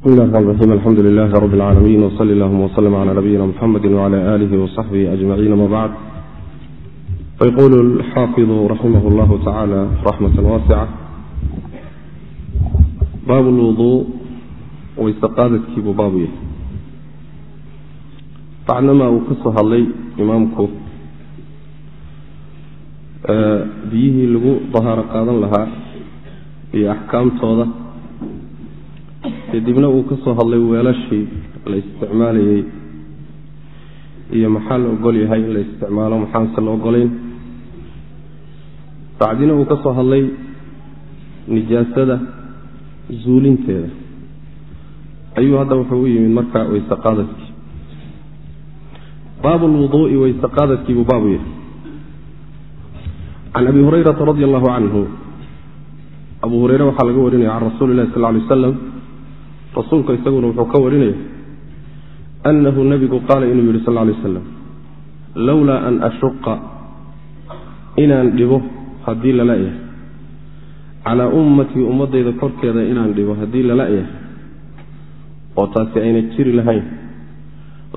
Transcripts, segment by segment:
llahi raxmaan raxiim alxamdu lilahi rabi اlcaalamiin wsali allahuma wslm cla nabiyina mxamedi wcla alihi wsaxbihi ajmaciin ama bacd fayqulu alxaafidu raximah llahu tacala raxmata waasica baab lwuduu wayse qaadadkiibuu baabu yahay bacdamaa uu ka soo hadlay imaamku biyihii lagu dahaaro qaadan lahaa iyo axkaamtooda kadibna uu ka soo hadlay weelashii la isticmaalayey iyo maxaa la ogol yahay in la isticmaalo maxaanse la ogolayn? Bacdina uu ka soo hadlay nijaasada zuulinteeda. Ayuu hadda wuxuu u yimid marka weyse qaadadkii. Baabu lwuduu'i weyse qaadadkiibuu baabu yahay can abi hurayrata radi allahu canhu abu hureyre waxaa laga warinaya can rasuuli lahi sal lay aslam rasuulka isaguna wuxuu ka warinaya annahu nebigu qaala inuu yidhi sal lay aslam lowlaa an ashuqa inaan dhibo haddii lala yahay calaa ummatii ummaddayda korkeeda inaan dhibo haddii lala yahay oo taasi ayna jiri lahayn.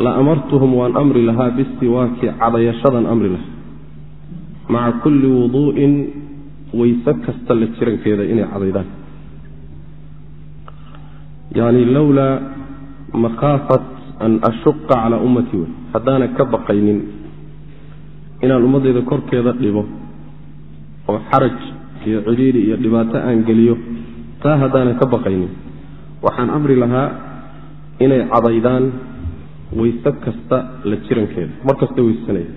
La amartuhum waan amri lahaa bisiwaaki cadayashadan amri lahaa. Maca kulli wuduu'in weyse kasta la jirankeeda inay cadaydaan yani lowlaa makhaafat an ashuqa calaa ummatii wey haddaana ka baqaynin inaan ummaddayda korkeeda dhibo oo xaraj iyo cidhiidhi iyo dhibaato aan geliyo taa haddaanan ka baqaynin waxaan amri lahaa inay cadaydaan weyse kasta la jirankeeda mar kasta weysanaya.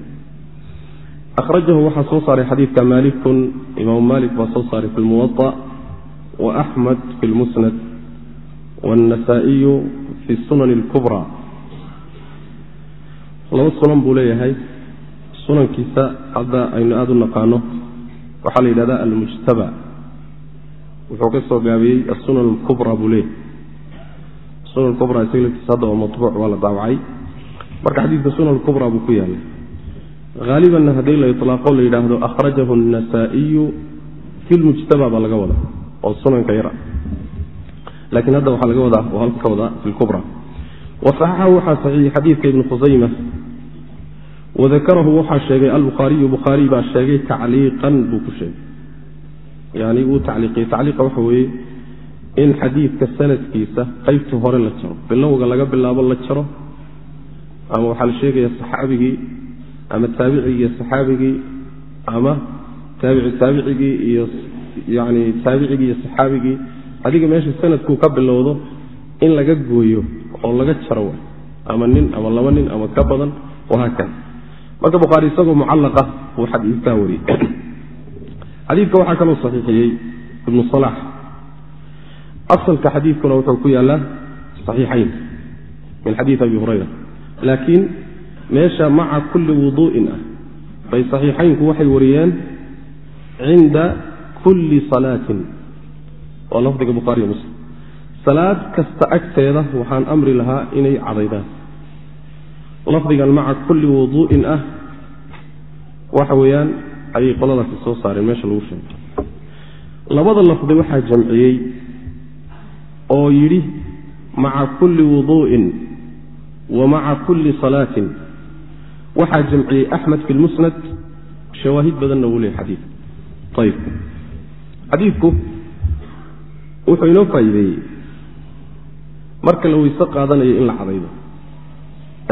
Akhrajahu waxaa soo saaray xadiidka maalikun imaamu maalik baa soo saaray fi lmuwaطa wa axmed fi lmusnad wاnnasaa'iyu fi sunan اlkubra laba sunan buu leeyahay sunankiisa hadda aynu aada u naqaano waxaa la yidhahda almujtaba wuxuu ka soo gaabiyey asunan اlkubra buu leeyahay sunan kubra isaga laftiisa hadda waa maطbuuc waa la daawacay marka xadiidka sunan kubra buu ku yaalay haalibanna haddii la ilaaqo la yidhaahdo akhrajahu الnasaa'iyu fi lmujtaba baa laga wada oo sunanka yara lakiin hadda waxaa laga wadaa oo halka ka wadaa fi lkubra wasaxaxahu waxaa saxiixiyey xadiidka ibnu khusayma wadakarahu waxaa sheegay albukhaariyu bukhaariy baa sheegay tacliiqan buu ku sheegay. Yani wuu tacliiqiyey. Tacliiqa waxa weeye in xadiidka sanadkiisa qeybta hore la jaro. Bilowga laga bilaabo la jaro ama waxaa la sheegaya saxaabigii ama taabicigii iyo saxaabigii ama taabici taabicigii iyo yani taabicigii iyo saxaabigii adiga meesha sanadkuu ka bilowdo in laga gooyo oo laga jaro ama nin ama laba nin ama ka badan wahaakada marka bukhaari isagoo mucallaqa buu xadiidkaa wariyey. Xadiidka waxaa kaloo saxiixiyey ibnu salaax asalka xadiidkuna wuxuu ku yaallaa saxiixayn min xadiidi abi hurayra. Laakiin meesha maca kulli wuduu'in ah bay saxiixaynku waxay wariyeen cinda kulli salaatin waa lafdiga bukhaariyo muslim. Salaad kasta agteeda waxaan amri lahaa inay cadaydaan. Lafdigan maca kulli wuduu'in ah waxa weeyaan ayay qoladaasi soo saareen meesha lagu sheegay. Labada lafdi waxaa jamciyey oo yidhi maca kulli wuduu'in wa maca kulli salaatin. Waxaa jamciyey axmed fi lmusnad shawaahid badanna wuu leeyay xadiid ayib xadiidku wuxuu inoo faa'iideeyey. Marka la weyse qaadanayo in la cadaydo.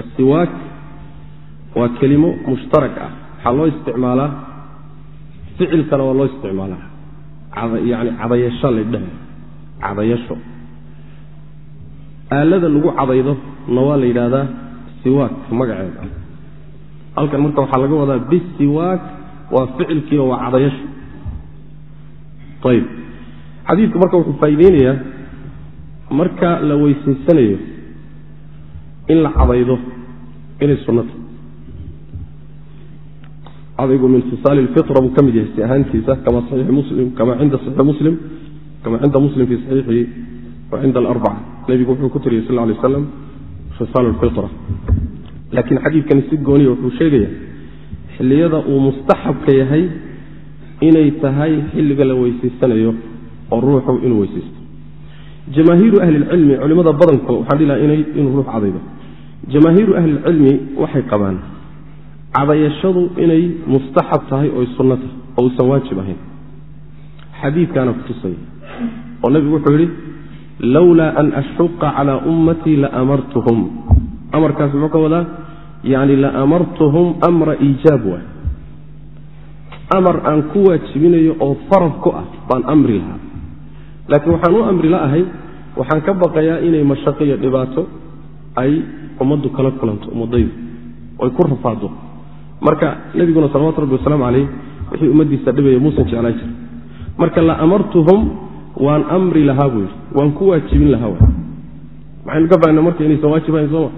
Assiwaak waa kelimo mushtarak ah. Waxaa loo isticmaalaa ficilkana waa loo isticmaalaa. Yani cadayasho laydhaha cadayasho. Aalada lagu cadaydo na waa la yidhaahdaa siwaak magaceeda. Halkan marka waxaa laga wadaa bisiwaak waa ficilkiio waa cadayasho. Ayib xadiidku marka wuxuu faa'iideynayaa marka la weysaysanayo in la cadaydo inay sunnata cadaygu min fisaali lfitra buu ka mid yahay si ahaantiisa kama saxiixi muslim kama cinda saxiixi muslim kama cinda muslim fi saxiixihi wa cinda alarbaca. Nebigu wuxuu ku tiriyey sal lay aslam fisaal lfitra laakiin xadiidkani si gooniya wuxuu sheegaya xilliyada uu mustaxabka yahay inay tahay xilliga la weysaysanayo oo ruuxu inuu weysaysto jamaahiiru ahlilcilmi culimada badankood waxaan dhihi laha inay inuu ruux cadaydo. Jamaahiiru ahlilcilmi waxay qabaan cadayashadu inay mustaxab tahay oy sunno tahay oo uusan waajib ahayn. Xadiidkaana kutusaya oo nebigu wuxuu yidhi lowlaa an ashuqa calaa ummatii laamartuhum amarkaas muxuu ka wadaa yani laamartuhum amra iijaab waay amar aan ku waajibinayo oo farad ku ah baan amri lahaa laakiin waxaan u amri la'ahay waxaan ka baqayaa inay mashaqo iyo dhibaato ay ummaddu kala kulanto ummadaydu oy ku rafaado marka nebiguna salawatu rabbi wasalaamu calayh wixii ummaddiisa dhibaya muusan jeclaa jir marka la amartuhum waan amri lahaa buu yidhi. Waan ku waajibin lahaa w maxaynu ka fahna marka inaysan waajib ahayn sooma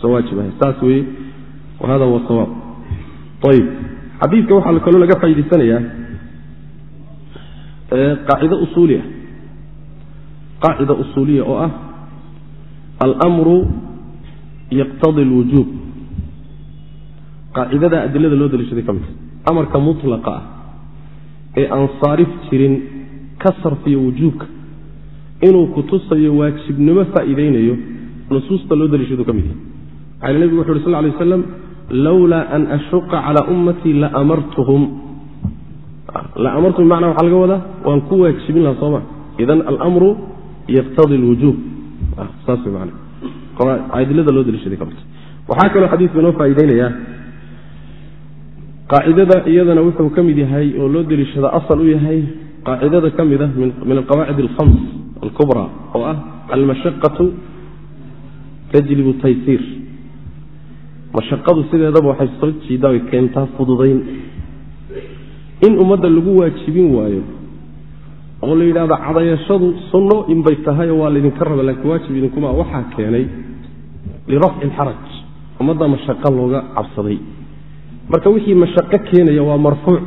san waajib ahayn. Saas weeye wa sawaab. Ayib xadiidka waxaa kaloo laga faa'idaysanayaa qaacido usuuli ah qaacida usuuliya oo ah almru yaqtadi lwujuub qaacidada adilada loo daliishaday ka midta amarka mutlaqa ah ee aan saarif jirin ka wujuubka inuu kutusayo waajibnimo faa'iidaynayo nusuusta loo daliishadu ka mid yahay maxaa nebigu wuxu uhi sal lay aslam lowlaa an ashuqa calaa ummatii laamartuhum laamartuhum bimacnaa waxaa laga wadaa waan ku waajibin lahaa sooma idan almru yaqtadi lwujuub saas man adilada loo daliishaday waxaa kaloo xadiidku inoo faa'iideynayaa qaacidada iyadana wuxuu ka mid yahay oo loo deliishada asal u yahay qaacidada ka mid ah min alqawaacid alkhams alkubra oo ah almashaqatu tajlibu taysiir mashaqadu sideedaba waxay soo jiidaa way keentaa fududayn in ummadda lagu waajibin waayo oo la yidhahdo cadayashadu sunno inbay tahay oo waa laydinka raba laakiin waajib idinkuma waxaa keenay lirafci alxaraj ummadda mashaqo looga cabsaday. Marka wixii mashaqo keenaya waa marfuuc.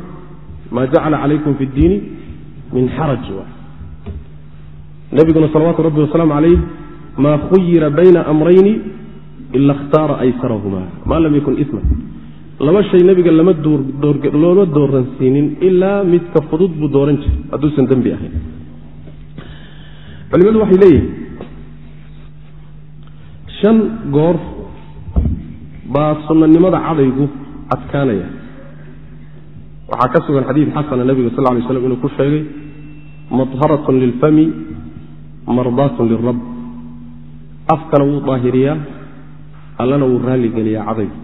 Maa jacala calaykum fi اddiini min xaraj nabiguna salawaatu rabbi wasalaamu calayh maa khuyira bayna amrayni ila اkhtaara aysarahuma maa lam yakun iman laba shay nebiga lama looma dooransiinin ilaa midka fudud buu dooran jiray. Hadduusan dembi ahayn. Culimadu waxay leeyihiin shan goor baa sunnanimada cadaygu adkaanaya. Waxaa ka sugan xadiid xasana nebiga sal lay slam inuu ku sheegay madharatun lilfami mardaatun lilrab afkana wuu daahiriyaa allana wuu raalligeliyaa cadaygu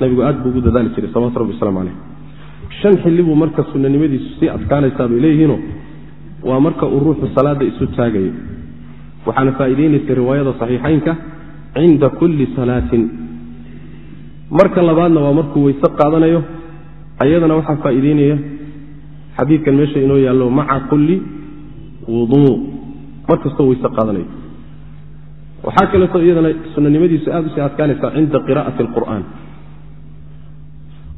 nabigu aad buu ugu dadaali jiray salawatu rabbi waslamu caleyh shan xilli buu marka sunanimadiisu sii adkaanaysaa bay leeyihiino waa marka uu ruuxu salaadda isu taagayo. Waxaana faa'iideynaysay riwaayada saxiixaynka cinda kulli salaatin. Marka labaadna waa markuu weyse qaadanayo ayadana waxaa faa'iideynaya xadiidkan meesha inoo yaallo maca kulli wuduu mar kastoo weyse qaadanayo. Waxaa kaleeto iyadana sunanimadiisu aad u sii adkaanaysaa cinda qiraa'ati alqur'aan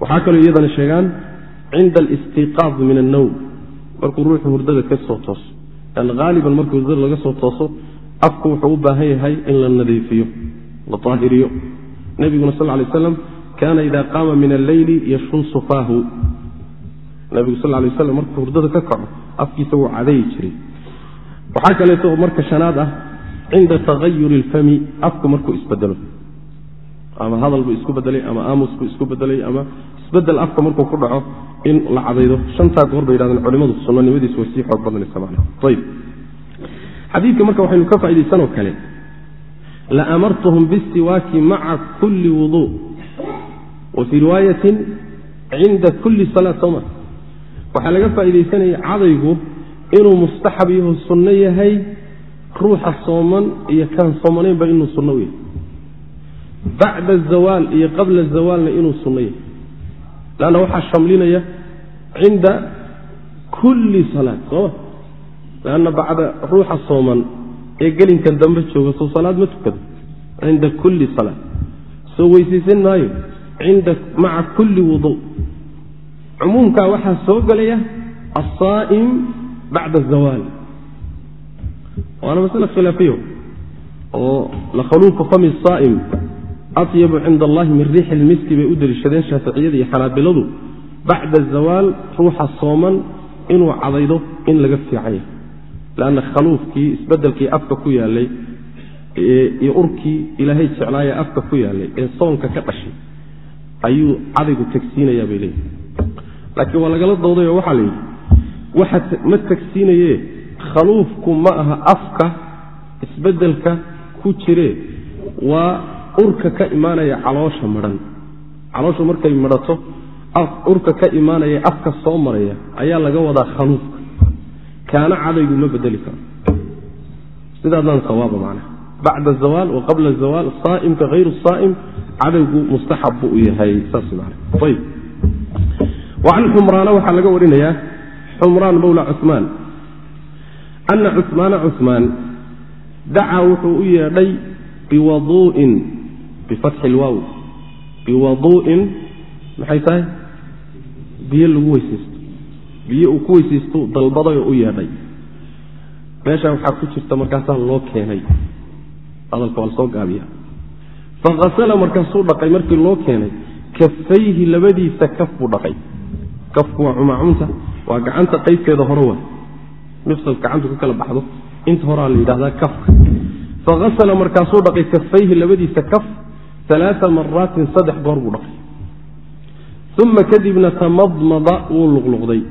waxaa kaloo iyadana sheegaan cinda alistiiqaad min annowm markuu ruuxu hurdada ka tooso an haaliban markuu hurdada laga soo tooso afku wuxuu u baahan yahay in la nadiifiyo la aahiriyo nebiguna sal lay aslam kaana ida qaama min alleyli yashunsu faahu. Nebigu sal lay waslam markuu hurdada ka kaco afkiisa wuu cadayi jiray. Waxaa kaleeto marka shanaad ah cinda tagayuri ilfami afku markuu isbedelo ama hadal buu isku bedelay ama aamus buu isku bedelay ama isbeddel afka markuu ku dhaco in la cadaydo. Shantaa goor bay yidhahdeen culimadu sunanimadiisu way sii xoog badanaysa macnaha. Ayib xadiidka marka waxaynu ka faaidaysanoo kale la amartuhum bisiwaaki maca kulli wuduu wa fii riwaayatin cinda kulli salaat soma waxaa laga faa'iidaysanaya cadaygu inuu mustaxab yaho sunno yahay ruuxa sooman iyo kaan soomanaynba inuu sunno u yahay bacda azawaal iyo qabla zawaalna inuu sunno yahay lanna waxaa shamlinaya cinda kulli salaad sooma lanna bacda ruuxa sooman ee gelinkan dambe jooga soo salaad ma tukado. Cinda kulli salaad. Soo weysaysan maayo cinda maca kulli wuduu cumuumkaa waxaa soo gelaya alsaa'im bacda azawaal waana masale khilaafiyo oo lakhaluufu fami saa'im atyabu cinda allahi min riixi lmiski bay u deliishadeen shaaficiyada iyo xanaabiladu bacda zawaal ruuxa sooman inuu cadaydo in laga fiican yahay lanna khaluufkii isbedelkii afka ku yaalay iyo urkii ilaahay jeclaaya afka ku yaalay ee soonka ka dhashay ayuu cadaygu tagsiinayaa bay leeyihi laakiin waa lagala doodayo waxaa la yidhi waxa ma tagsiinaye khaluufku ma aha afka isbeddelka ku jire waa urka ka imaanaya caloosha madhan. Calooshu markay madhato urka ka imaanaya afka soo maraya ayaa laga wadaa khaluufka kaana cadaygu ma bedeli karo sidaasaan sawaaba macnaha bacda zawaal wa qabla zawaal saa'imka hayru saa'im cadaygu mustaxab buu u yahay saas man ayb wacan xumraana waxaa laga warinayaa xumraan mawla cumaan ana cumaana cumaan dacaa wuxuu u yeedhay biwaduu'in bifatxi ilwaaw biwaduu'in maxay tahay? biyo lagu weysaysto biyo uu ku weysaysto dalbaday oo u yeedhay. meeshaa waxaa ku jirta markaasaa loo keenay. hadalka waa la gaabiya faasala markaasuu dhaqay. markii loo keenay kafayhi labadiisa kaf buu dhaqay. kafku waa cumaacunta waa gacanta qaybteeda hore wa mifsal gacantu ka kala baxdo. inta horaa la yidhahdaa kafka. faasala markaasuu dhaqay kafayhi labadiisa kaf alaaa maraatin saddex goor buu dhaqay uma kadibna tamadmada wuu luqluqday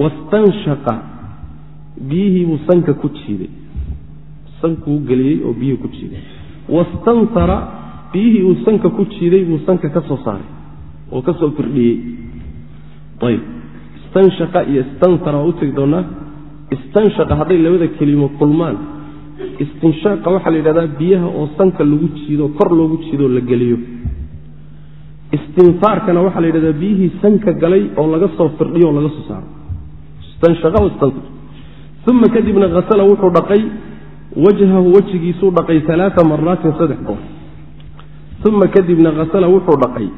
wastanshaqa biyihii buu sanka ku jiiday sankuu geliyey oo biyihii ku jiiday wastansara biyihii uu sanka ku jiiday buu sanka ka soo saaray oo ka soo firdhiyey ayb istanshaqa iyo istansara waa u tegi doonaa istanshaqa hadday labada kelimo kulmaan istinshaaqa waxaa la yidhahdaa biyaha oo sanka lagu jiido kor loogu jiidoo la geliyo. Istinsaarkana waxaa la yidhahdaa biyihii sanka galay oo laga soo firdhiyo oo laga soo saaro. Istanshaqa istansar uma kadibna hasala wuxuu dhaqay wajhahu wejigiisuu dhaqay alaaa maraatin saddex goor uma kadibna hasala wuxuu dhaqay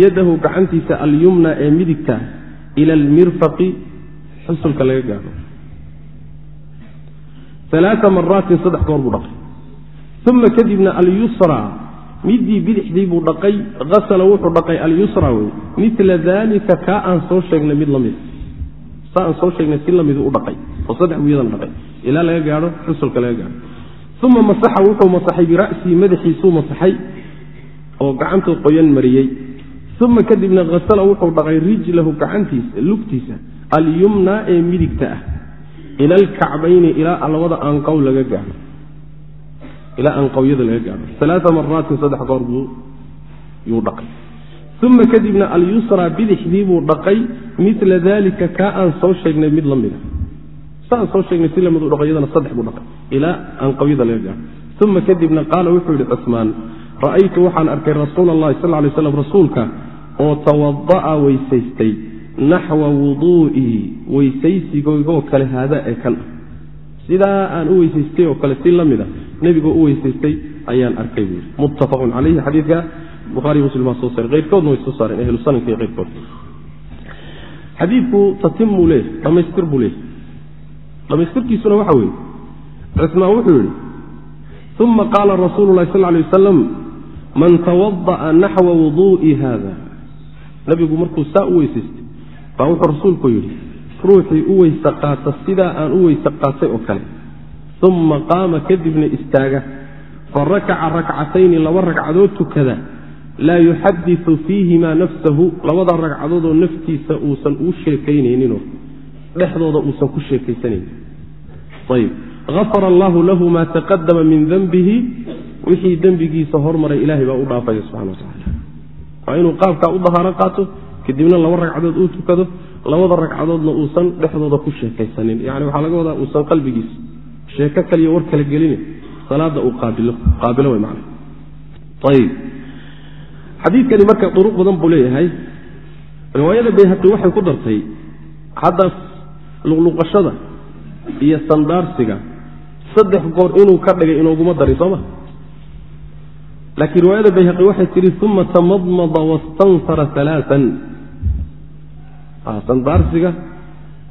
yadahu gacantiisa alyumna ee midigta ila almirfaqi xusulka laga gaadho alaaa maraatin saddex goor buu dhaqay uma kadibna alyusra midii bidixdii buu dhaqay hasala wuxuu dhaqay alyusra wey mila dalika kaa aan soo sheegnay mid la mid saa aan soo sheegnay si lamidu u dhaqay oo saddex buu yadan dhaqay ilaa laga gaadho xusulka laga gaadho uma masaxa wuxuu masaxay bira'sii madaxiisuu masaxay oo gacantuu qoyan mariyey uma kadibna hasala wuxuu dhaqay rijlahu gacantiisa lugtiisa alyumna ee midigta ah ila alkacbayni ilaa labada aanqow laga gaadho ilaa anqowyada laga gaadho alaaa maraatin saddex goor buu yuu dhaqay. Uma kadibna alyusra bidixdii buu dhaqay mila dalika kaa aan soo sheegnay mid la mida saan soo sheegnay si la mid u dhaqo iyadana saddex buu dhaqay. Ilaa anqowyada laga gaadho uma kadibna qaala wuxuu yidhi cusmaan ra'aytu waxaan arkay rasuula allahi sal lay slam rasuulka oo tawada'a weysaystay naxwa wuduu'ii weysaysigoygoo kale haada ee kan. Ah sidaa aan u weysaystay oo kale si la mid a nebigoo u weysaystay ayaan arkay buu yidhi. Muttafaqun calayhi xadiidka buhari muslim baa soo saaray. Keyrkoodna way soo saareen ahlu sanadka iyo keyrkood xadiidku tatim buu leeyahy dhammaystir buu leeyahy dhammaystirkiisuna waxa weeye cusmaan wuxuu yidhi uma qaala rasuulu lahi sal lay wasalam man tawada'a naxwa wuduu'i haada nebigu markuu saa u weysaystay baa wuxuu rasuulku yidhi ruuxii u weyse qaata sidaa aan u weyse qaatay oo kale. Uma qaama kadibna istaaga fa rakaca rakcatayni laba ragcadood tukada. Laa yuxadiu fiihimaa nafsahu labada ragcadoodoo naftiisa uusan uu sheekaynayninoo dhexdooda uusan ku sheekaysanaynin ayb afara allahu lahu maa taqadama min denbihi wixii dembigiisa hormaray ilahay baa u dhaafaya subxana watacaala waa inuu qaabkaa u dahaaro qaato kadibna laba ragcadood uu tukado labada ragcadoodna uusan dhexdooda ku sheekaysanin. Yani waxaa laga wadaa uusan qalbigiisa sheeko kaliya war kala gelin salaada uu qaabilo. W man ayb xadiidkani marka duruq badan buu leeyahay. Riwaayada bayhaqi waxay ku dartay hadda luqluqashada iyo sandaarsiga. Saddex goor inuu ka dhigay inooguma darin sooma laakiin riwaayada bayhaqi waxay tihi uma tamadmada wastansara alaaan sandaarsiga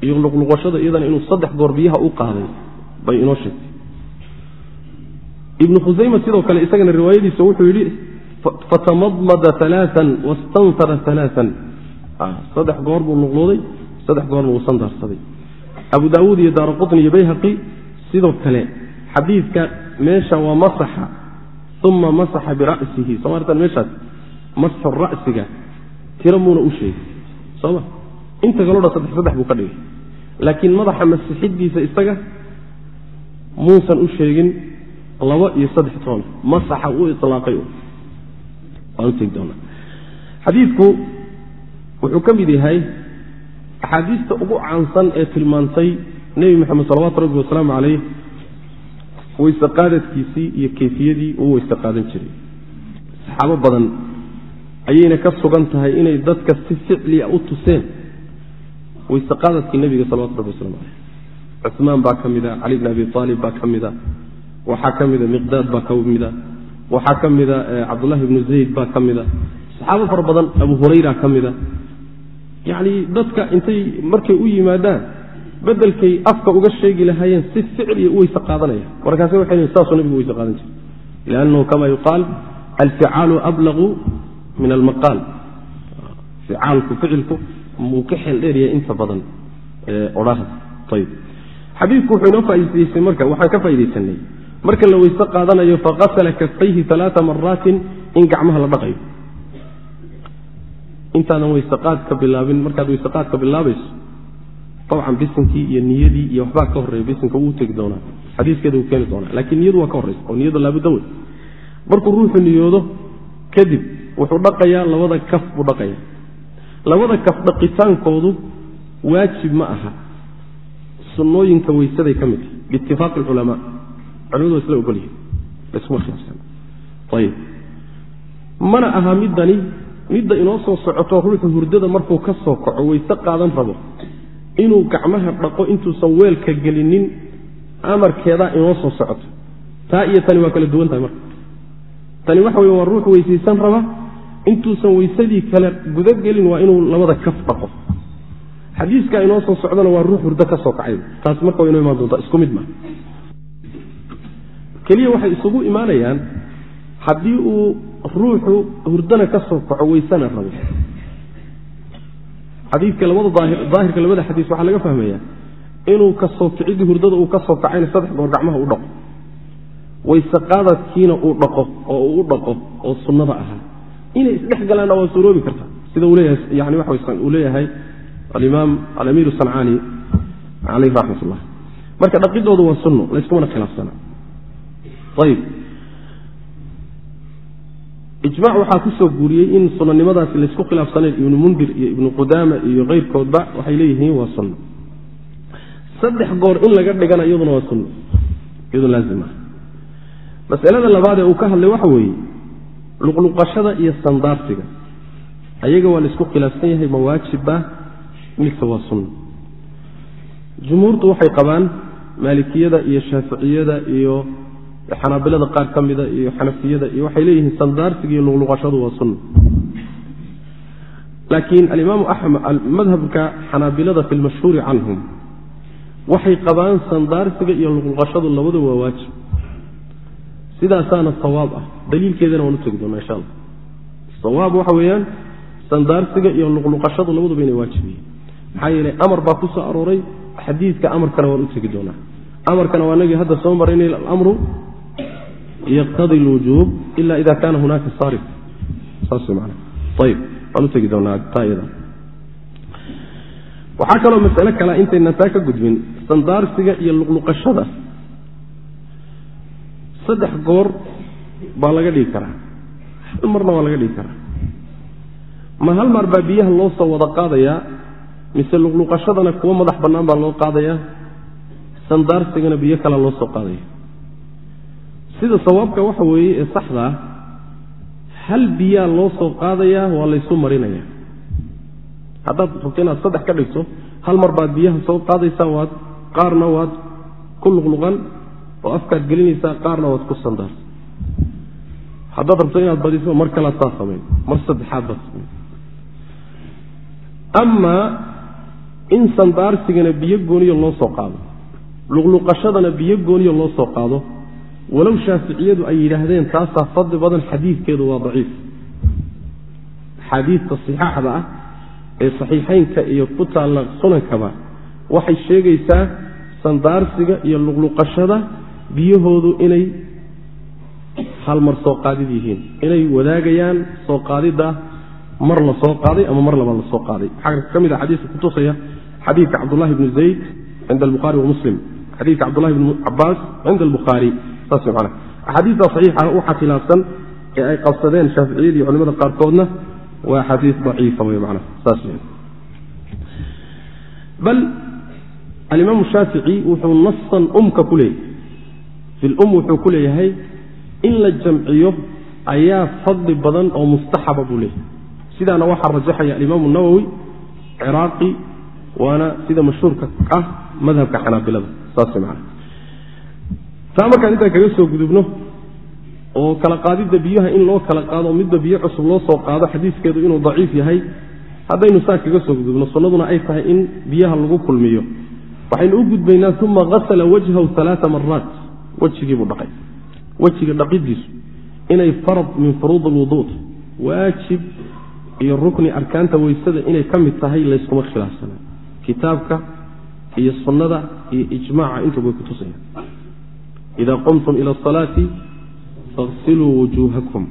iyo luqluqashada iyadana inuu saddex goor biyaha u qaaday bay inoo sheegtay. Ibnu khusayma sidoo kale isagana riwaayadiisa wuxuu yidhi fatamadmada alaaan wastansara alaaan saddex goor buu luqluuday saddex goorna wuu sandaarsaday. Abu daawuud iyo daara iyo bayhaqi sidoo kale xadiidka meesha waa masaxa uma masaxa bira'sihi. Somaartan meeshaas masxu ra'siga tiro muuna u sheegay sooma inta kaloo dhan saddex saddex buu ka dhigay. Laakiin madaxa masixidiisa isaga muusan u sheegin laba iyo saddex toona masaxa uu ilaaqay xadiidku wuxuu ka mid yahay axaadiista ugu caansan ee tilmaantay nebi moxamed salawatu rabbi wasalaamu calayh weyse qaadadkiisii iyo kayfiyadii uu weyse qaadan jiray. Saxaabo badan ayayna ka sugan tahay inay dadka si ficliya u tuseen weyse qaadadkii nebiga salawatu rabbi waslamu caleyh cumaan baa ka mida cali bn abi aalib baa ka mida waxaa ka mida miqdaad baa ka mida waxaa ka mida cabdullahi ibnu zayd baa ka mida saxaabo fara badan abu hurayra ka mida. Yacni dadka intay markay u yimaadaan bedelkay afka uga sheegi lahaayeen si ficliya u weyse qaadanaya markaase waxay lehin saasuu nabigu weyse qaadan jiray. Liannahu kama yuqaal alficaalu ablaqu min almaqaal. Ficaalku ficilku muu ka xeel dheeryahay inta badan odhaha ayb xadiidku wuxuu inoo faa'idaysay marka waxaan ka faaidaysanay marka la weyse qaadanayo faqasala kafayhi alaaa maraatin in gacmaha la dhaqayo. Intaadan weyseqaadka bilaabin markaad weyseqaadka bilaabayso dabcan bisinkii iyo niyadii iyo waxbaa ka horreeya bisinka wuu tegi doonaa. Xadiiskeeda wuu keeni doonaa laakiin niyadu waa ka horreysa oo niyada laabudda wey markuu ruuxu niyoodo kadib wuxuu dhaqayaa labada kaf buu dhaqayaa labada kaf dhaqitaankoodu waajib ma aha. Sunnooyinka weysaday ka mid tahay. Biitifaaqi alculamaa. Culimadu isla ogolyihin laysuma khilaafsan ayib mana aha middani midda inoo soo socoto ruuxu hurdada markuu ka soo kaco weyse qaadan rabo. Inuu gacmaha dhaqo intuusan weelka gelinin amarkeedaa inoo soo socoto. Taa iyo tani waa kala duwan tahay marka. Tani waxa wey waa ruux weysaysan raba intuusan weysadii kale gudagelin waa inuu labada kaf dhaqo. Xadiiska inoo soo socdana waa ruux hurdo ka soo kacay. Taas marka waa inoo imaan doontaa isku mid maa keliya waxay isugu imaanayaan haddii uu ruuxu hurdana ka soo kaco weysana rabo. Xadiidka labada daahirka labada xadiis waxaa laga fahmayaa inuu ka soo kicidii hurdada uu ka soo kacayna saddex goor gacmaha u dhaqo. Weyse qaadadkiina uu dhaqo oo uu u dhaqo oo sunnada ahaa inay isdhex galaanna waa suuroobi kartaa sida yani uu leeyahay alimaam alamiir sancaani caleyh raxmat ullah marka dhaqidoodu waa sunno layskumana khilaafsana. Ayib ijmac waxaa ku guuriyey in sunanimadaasi laysku khilaafsanayn ibnu mundir iyo ibnu qudaama iyo keyrkoodba waxay leeyihiin waa sunno. Saddex goor in laga dhigana iyaduna waa sunno. Iyadu laazim ah. Masalada labaad ee uu ka hadlay waxa weeye luqluqashada iyo sandaarsiga ayaga waa laysku khilaafsan yahay ma waajibba mise waa sunno jumhuurtu waxay qabaan maalikiyada iyo shaaficiyada iyo xanaabilada qaar ka mida iyo xanafiyada iyo waxay leeyihiin sandaarsiga iyo luqluqashadu waa sunna. Laakiin alimaamu axmed madhabka xanaabilada fi lmashhuuri canhum waxay qabaan sandaarsiga iyo luqluqashadu labadu waa waajib sidaasaana sawaab ah. Daliilkeedana waan u tegi doonaa insha alla sawaab waxa weeyaan sandaarsiga iyo luqluqashadu labaduba inay waajib yihiin maxaa yeelay amar baa ku arooray xadiidka amarkana waan u tegi doonaa. Amarkana waa nagii hadda soo maraynay alamru yqtadi lwujuub ila ida kana hunaaka sarif saas man ayb waan u tegi doonaa taa iyada. Waxaa kaloo masale kala intaynan taa ka gudbin sandaarsiga iyo luqluqashada saddex goor baa laga dhigi karaa. Hal marna waa laga dhigi karaa. Ma hal mar baa biyaha loo soo wada qaadayaa mise luqluqashadana kuwo madax bannaan baa loo qaadayaa sandaarsigana biyo kala loo soo qaadaya? Sida sawaabka waxa weeye ee saxda ah hal biyaa loo soo qaadayaa waa laysu marinaya. Haddaad rabto inaad saddex ka dhigto hal mar baad biyaha soo qaadaysaa waad qaarna waad ku luqluqan oo afkaad gelinaysaa qaarna waad ku sandaarsa haddaad rabto inaad badiso mar kalaad saa samayn mar saddexaad baad samayn amaa in sandaarsigana biyo gooniyo loo soo qaado luqluqashadana biyo gooniyo loo soo qaado walow shaaficiyadu ay yidhaahdeen taasaa fadli badan xadiidkeedu waa daciif. Axaadiidta sixaaxda ah ee saxiixaynka iyo ku taalla sunankaba waxay sheegaysaa sandaarsiga iyo luqluqashada biyahoodu inay halmar soo qaadid yihiin. Inay wadaagayaan soo qaadidda mar la soo qaaday ama mar laba la soo qaaday. Waxaa ka mid a xadiiska kutusaya xadiidka cabdullahi bnu zayd cinda albukhaari wa muslim. Xadiidka cabdullahi bnu cabaas cinda albukhaari saas mana axaadiista saxiixa waxaa khilaafsan ee ay qabsadeen shaaficiyada culimada qaarkoodna waa xadiis daciifa wey mana saas bal alimaamu shaafici wuxuu nasan umka ku leeyahy fi lum wuxuu ku leeyahay in la jamciyo ayaa fadli badan oo mustaxaba buu leeyahay. Sidaana waxaa rajaxaya alimaamu nawowi ciraaqi waana sida mashhuurka ah madhabka xanaabilada. Saas man taa markaan intaan kaga soo gudubno oo kala qaadidda biyaha in loo kala qaado midba biyo cusub loo soo qaado xadiiskeedu inuu daciif yahay haddaynu saa kaga soo gudubno sunnaduna ay tahay in biyaha lagu kulmiyo. Waxaynu u gudbaynaa uma asla wajhahu alaaa maraat wejigiibuu dhaqay. Wejiga dhaqidiisu inay farad min furuud alwuduut waajib iyo rukni arkaanta weysada inay ka mid tahay layskuma khilaafsana. Kitaabka iyo sunnada iyo ijmaaca intuba way kutusayaan ida qumtum ila asalaati faqsiluu wujuuhakum.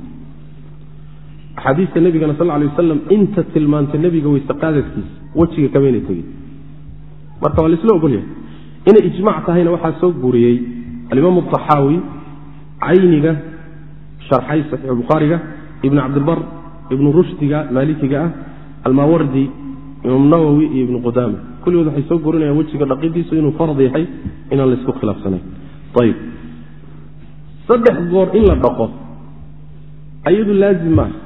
Axaadiista nebigana sal lay wasalam inta tilmaantay nebiga weyse qaadadkiisa wejiga kamayna tegin marka waa laisla ogolyahay inay ijmac tahayna waxaa soo guuriyey alimaam axaawi cayniga sharxay saxiix bukhaariga ibn cabdilbar ibnu rushdiga maalikiga ah almaawardi imaam nawowi iyo ibnu qudaama kulligood waxay soo guurinayaan wejiga dhaqidiisu inuu farad yahay inaan laysku khilaafsanayn ayb saddex goor in la dhaqo ayadu laazim maaha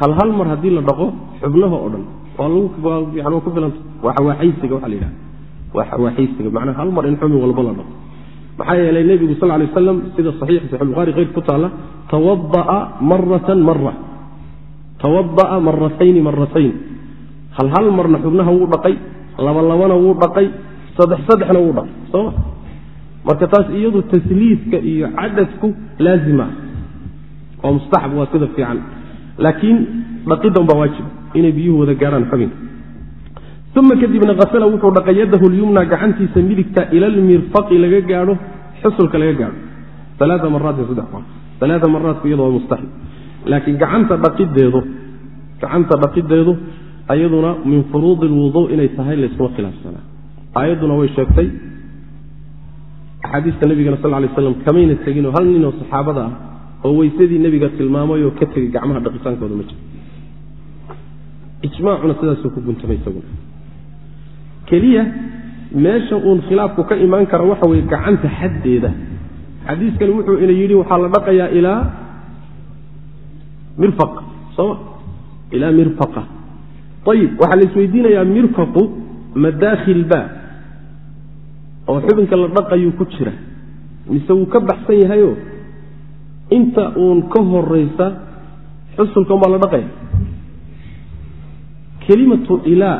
hal hal mar haddii la dhaqo xubnaha oo dhan waa ku filanta waa xawaaxaysiga waa la yidhaha waa xawaaxaysiga hal mar in xubin walba la dhaqo maxaa yeelay nebigu sal lay aslam sida saxiix saxixbuhari keyrk ku taalla tawadaa maratan mara tawada'a maratayni maratayn hal hal marna xubnaha wuu dhaqay laba labana wuu dhaqay saddex saddexna wuu dhaqay sooma marka taas iyadu tasliifka iyo cadadku laazima. Waa mustaxab waa sida fiican. Laakiin dhaqidan baa waajib. Inay biyuhu wada gaarhaan xubinka uma kadibna asla wuxuu dhaqay yadahu lyumna gacantiisa midigta ila lmirfaqi laga gaadho xusulka laga gaadho. Alaa maraatin saddex mar alaa maraatku iyado waa mustaxib laakiin gacanta dhaqideedu ayaduna min furuudi lwudu inay tahay layskuma khilaafsanaa aayadduna way sheegtay axaadiista nabigana sal lay slam kamayna teginoo hal ninoo saxaabada ah oo weysadii nebiga tilmaamayoo ka tegay gacmaha dhaqitaankooda ma jiro. Ijmaacuna sidaasuu ku guntamay isaguna keliya meesha uun khilaafku ka imaan kara waxa weye gacanta xaddeeda. Xadiiskani wuxuu ina yidhi waxaa la dhaqayaa ilaa mirfaq sooma ilaa mirfaqa. Ayib waxaa la isweydiinayaa mirfaqu madaakhil ba oo xubinka la dhaqayuu ku jira. Mise wuu ka baxsan yahayo inta uun ka horaysa xusulka umbaa la dhaqaya. Kelimatu ilaa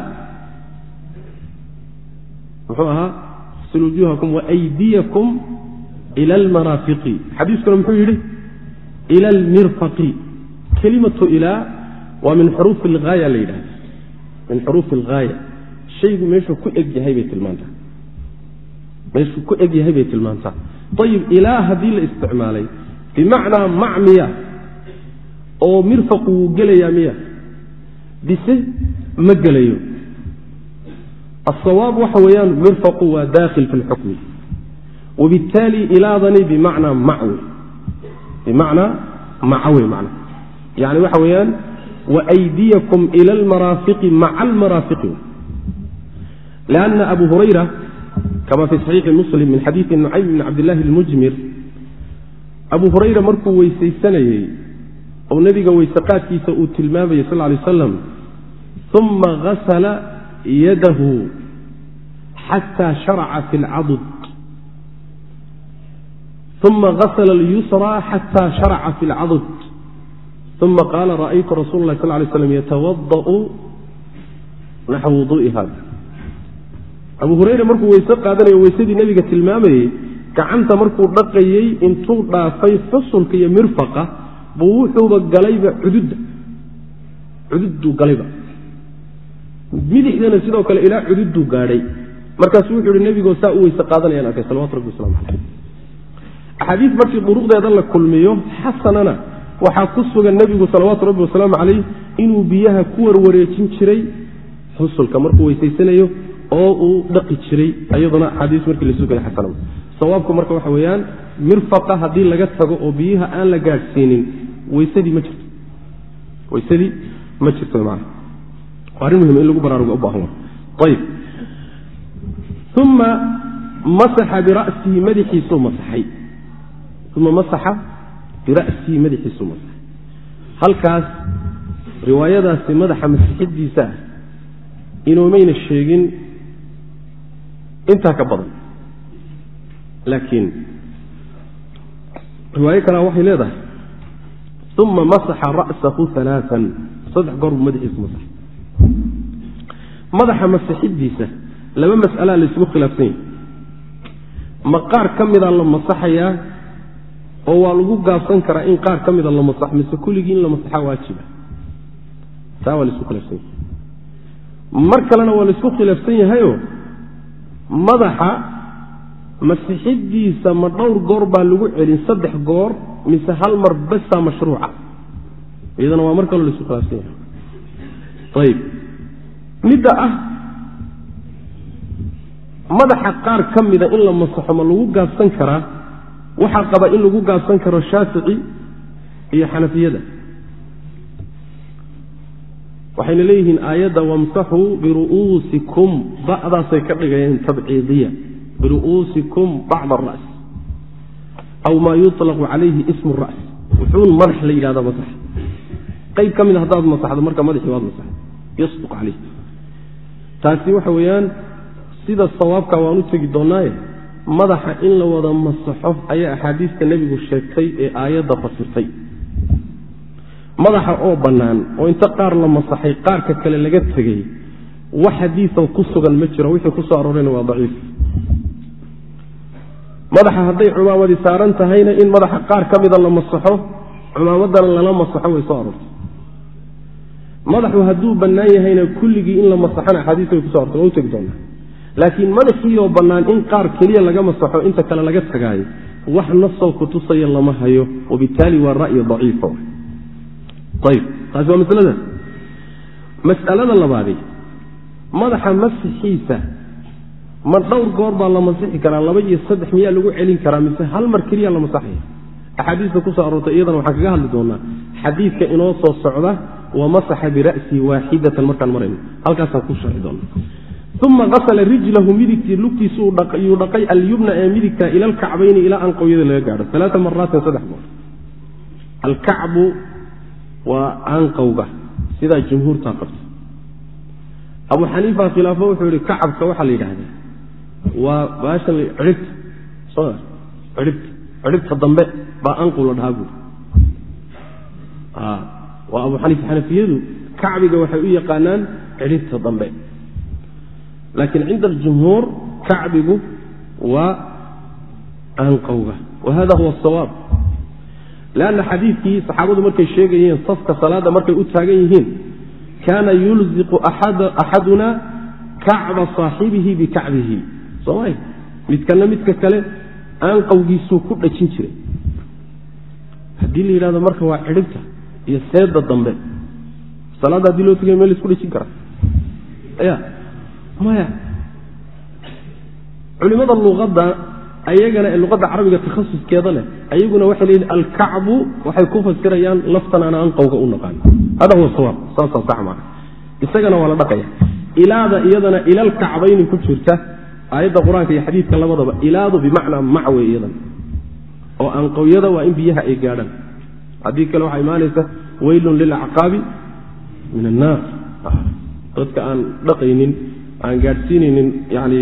muxuu ahaa isil wujuuhakum waaydiyakum ila almaraafiqi xadiiskuna muxuu yidhi ila almirfaqi. Kelimatu ilaa waa min xuruufi alghaaya la yidhahda min xuruufi alghaaya. Shaygu meeshuu ku eg yahay bay tilmaantaa. Meeshuu ku eg yahay bay tilmaantaa. Ayib ilaa haddii la isticmaalay bimacnaa mac miya oo mirfaqu wuu gelayaa miya. Bise ma gelayo asawaab waxa weeyaan mirfaqu waa dakhil fi lxukmi wabittaali ilaadani bimacnaa mac wey bimacnaa maca wey macna yani waxa weeyaan waaydiyakum ila almaraafiqi maca almaraafiqi lanna abu hurayra kama fi saxiixi muslim min xadiidi nucaym bni cabdillahi almujmir abu hurayra markuu weysaysanayey oo nebiga weyseqaadkiisa uu tilmaamayay sal lay aslam uma gasla yadahu xata sharaca fi lcadud uma gasla اlyusra xata sharaca fi اlcadud uma qaala ra'aytu rasul lah sal lay slam yatawada'u naxwa wudu'i hada abu hurayra markuu weyse qaadanayo weysadii nebiga tilmaamayey gacanta markuu dhaqayey intuu dhaafay xusulka iyo mirfaqa buu wuxuuba galayba cududda cududduu galayba midixdana sidoo kale ilaa cududuu gaadhay. Markaasuu wuxuu ihi nebigoo saa u weyse qaadanayaan arkay salawatu rabbi waslamu caleyh axaadiis markii duruqdeeda la kulmiyo xasanana waxaa ku sugan nebigu salawaatu rabbi wasalaamu caleyh inuu biyaha ku warwareejin jiray xusulka markuu weysaysanayo oo uu dhaqi jiray iyaduna axaadiis markii la sugaya xasana sawaabku marka waxa weeyaan mirfaqa haddii laga tago oo biyaha aan la gaadhsiinin weysadii ma jirto. Weysadii ma jirto man waa arrin muhiim in lagu baraaruga u ayib uma masaxa bira'sihi madaxiisuu masaxay. Uma masaxa bira'sihi madaxiisuu masaxay. Halkaas riwaayadaasi madaxa masixidiisa ah inoomayna sheegin intaa ka badan. Laakiin riwaayo kalea waxay leedahay uma masaxa ra'sahu alaaan saddex goor buu madaxiisu masaxay madaxa masixidiisa laba mas'alaa laysugu khilaafsan yahay ma qaar ka mida la masaxayaa oo waa lagu gaabsan karaa in qaar ka mida la masaxo mise kulligii in la masaxa waajiba. Taa waa la isku khilaafsan yahay. Mar kalena waa la isku khilaafsan yahayo madaxa masixidiisa ma dhowr goor baa lagu celin saddex goor mise hal mar basaa mashruuca. Iyadana waa mar kaloo la isku khilaafsan yahay ayib midda ah madaxa qaar ka mida in la masaxo ma lagu gaabsan karaa waxaa qaba in lagu gaabsan karo shaafici iyo xanafiyada. Waxayna leeyihiin aayadda wamsaxuu biru'uusikum ba'daasay ka dhigayeen tabciidiya. Biru'uusikum bacd aras aw maa yuطlaqu calayhi ismu ras wuxuun madax la yidhahda masax qayb ka mida haddaad masaxdo marka madaxii waad masaxdo. Yasduq calayh taasi waxa weeyaan sida sawaabka waan u tegi doonaaye madaxa in la wada masaxo ayaa axaadiista nebigu sheegtay ee aayadda fasirtay. Madaxa oo bannaan oo inta qaar la masaxay qaarka kale laga tegey wax xadiisan ku sugan ma jiro wixii ku soo aroorayna waa daciif. Madaxa hadday cumaamadii saaran tahayna in madaxa qaar ka mida la masaxo cumaamadana lala masaxo way soo aroortay madaxu hadduu bannaan yahayna kulligii in la masaxana axaadiis way kuso arortay waa u tegi doonaa laakiin madaxiioo bannaan in qaar keliya laga masaxo inta kale laga tagaayo wax nasoo kutusaya lama hayo wabittaali waa ra'yi daciifa ayib taasi waa masaladaas mas'alada labaadi madaxa masixiisa ma dhowr goor baa la masixi karaa laba iyo saddex miyaa lagu celin karaa mise hal mar keliya la masaxaya? Axaadiista ku soo aroortay iyadana waxaan kaga hadli doonaa xadiidka inoo soo socda wa masaxa bira'sihi waaxidatan markaan marayno halkaasaan ku sharci doona uma asla rijlahu midigtii lugtiisuu dhaqay alyubna ee midigta ila alkacbayni ilaa anqowyada laga gaadho. Alaaa maraatin saddex goor alkacbu waa anqowga. Sidaa jumhuurtaa qabta abu xaniifa khilaafo wuxuu yihi kacabka waxaa la yidhaahdaa waa baashan cidhibta soo cidhibta cidhibta dambe baa anqow la dhahaa buuri waa abu xaniifa xanafiyadu kacbiga waxay u yaqaanaan cidhibta dambe. Laakiin cinda aljumhuur kacbigu waa anqowga wa hada huwa asawaab lanna xadiidkii saxaabadu markay sheegayeen safka salaadda markay u taagan yihiin kaana yulziqu axaduna kacba saaxibihi bikacbihi. Sooma midkana midka kale aanqowgiisuu ku dhajin jiray. Haddii la yidhahdo marka waa cidhibta iyo seeda dambe. Salaadda haddii loo tegay meel la isku dhajin karaa ya maya culimada luqadda ayagana ee luqadda carabiga takhasuskeeda leh ayaguna waxay leeyihiin alkacbu waxay ku fasirayaan laftan aan u naqaano hada huwa sawaab saasaa sax maa isagana waa la dhaqaya. Ilaada iyadana ilalkacbayni ku jirta aayadda qur'aanka iyo xadiidka labadaba ilaadu bimacnaa macwe iyadan oo anqowyada waa in biyaha ay gaadhaan haddii kale waxaa imaanaysa weylun lilacqaabi min annaar dadka aan dhaqaynin aan gaadhsiinaynin yani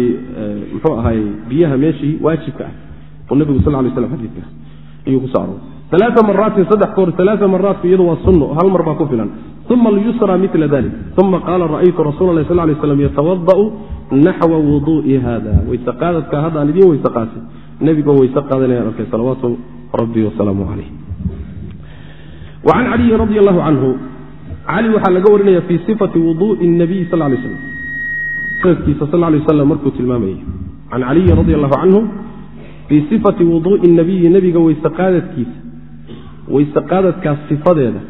muxuu ahaay biyaha meeshii waajibka ah oo nebigu sal lay slam xadiidkaas ayuu ku so arooray. Alaa maraatin saddex koor alaa maraatku iyadu waa sunno hal mar baa ku filan. Uma alyusra mila dalik uma qaala ra'aytu rasuula lah sal lay slam yatawada'u naxwa wuduu'i hada weyse qaadadka haddaan idiin weyse qaatay qaadanayaan arkay salawaatu rabbi wasalaamu calayh wacan caliyin radi allahu canhu cali waxaa laga warinaya fii sifati wuduui nabiyi sal lay slam sanadkiisa sal lay waslam markuu tilmaamayay can caliyin radi allahu canhu fii sifati wuduui nabiyi nebiga weyseqaadadkiisa weyseqaadadkaas sifadeeda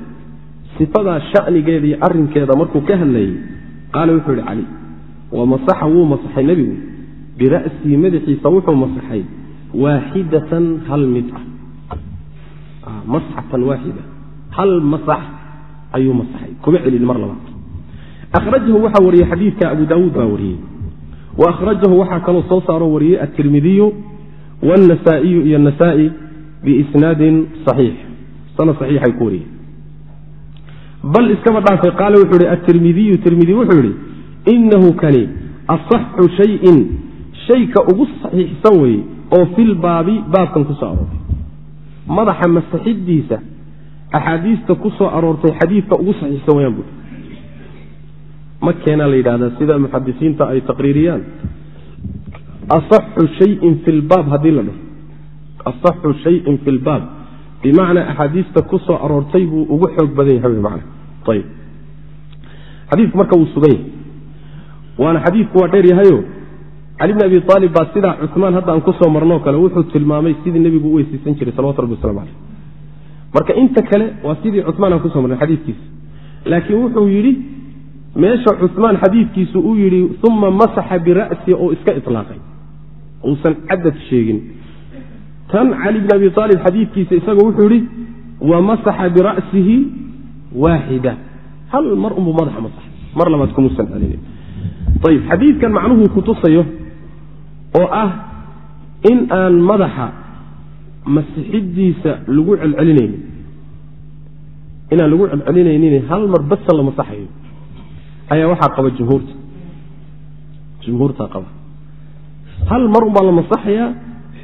sifadaa shanigeeda iyo arinkeeda markuu ka hadlayay qaala wuxuu yihi cali wamasaxa wuu masaxay nebigu bira'sii madaxiisa wuxuu masaxay waaxidatan hal mid ah masxatan waaxida hal masax ayuu masaxay kuma celin mar labaad. Ahrajahu waxaa wariyey xadiidka abu daawuud baa wariyey. Wa akhrajahu waxaa kaloo soo saaro wariyey atirmidiyu wاnasaa'iyu iyo nasaai biisnaadin saxiix. Sanad saxiixay ku wariyeen. Bal iskaba dhaafay qaale wuxuu ihi atirmidiyu tirmidi wuxuu yihi inahu kani asaxu shayin shayka ugu saxiixsan weye oo filbaabi baabkan ku soo arooray. Madaxa masaxidiisa axaadiista ku soo aroortay xadiidka ugu saxiixsan wayaan buui ma keenaa la yidhahdaa sida muxadisiinta ay taqriiriyaan. Asaxu shayin fi lbaab haddii la dhaho. Asaxu shayin fi lbaab bimacnaa axaadiista ku soo aroortay buu ugu xoog badan yahay man ayb xadiidku marka wuu sugan yahay waana xadiidku waa dheer yahayo cali bn abi aalib baa sidaa cumaan hadda aan ku soo marnoo kale wuxuu tilmaamay sidii nebigu u weysaysan jiray salawatu rabbi waslamu caleyh marka inta kale waa sidii cumaan aan ku soo marnay xadiidkiisa laakiin wuxuu yidhi meesha cumaan xadiidkiisu uu yidhi uma masaxa bira'si oo iska ilaaqay uusan cadad sheegin. Tan cali bn abi aalib xadiidkiisa isaga wuxuu yidhi wa masaxa bira'sihi waaxida hal mar unbuu madaxa masaxay? Mar labaad kumuusan celinin. Ayib xadiidkan macnuhuu kutusayo oo ah in aan madaxa masixidiisa lagu celcelinaynin. Inaan lagu celcelinaynin hal mar basa la masaxayo. Ayaa waxaa qaba jumhuurta jumhuurtaa qaba. Hal mar unbaa la masaxayaa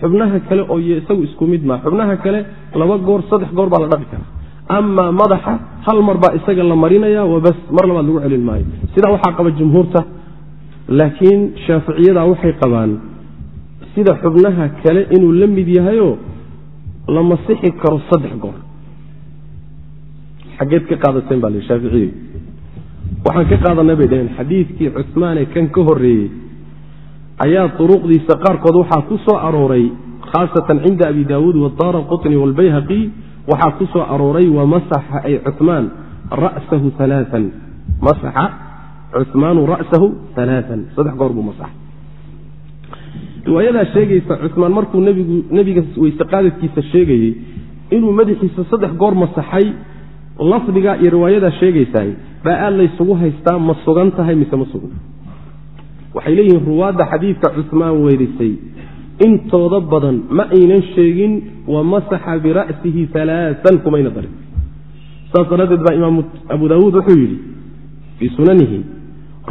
xubnaha kale oo isagu isku mid maa xubnaha kale laba goor saddex goor baa la dhaqi karaa. Amaa madaxa hal mar baa isaga la marinaya wabas mar labaad lagu celin maayo. Sidaa waxaa qaba jumhuurta laakiin shaaficiyada waxay qabaan sida xubnaha kale inuu la mid yahayoo la masixi karo saddex goor. Xaggeed ka qaadateen baa li shaaficiye waxaan ka qaadanay bay dhaheen xadiidkii cusmaane kan ka horreeyey ayaa duruqdiisa qaarkood waxaa ku soo arooray khaasatan cinda abi daawuud wadaara qutni waalbayhaqi waxaa ku soo arooray wamasaxa ay cumaan ra'sahu alaaan masaxa cumaanu ra'sahu alaaan saddex goor buu masaxay riwaayadaa sheegaysa cumaan markuu nbigu nebiga weyse sheegayey inuu madaxiisa saddex goor masaxay lafdiga iyo riwaayadaa sheegaysaay baa aad laysugu haystaa ma sugan tahay mise ma sugna waxay leeyihiin ruwaadda xadiidka cumaan werisay intooda badan ma aynan sheegin wa masaxa bira'sihi alaaan kumayna darin. Saas daraaddeed baa imaam abu daawuud wuxuu yidhi fii sunanihi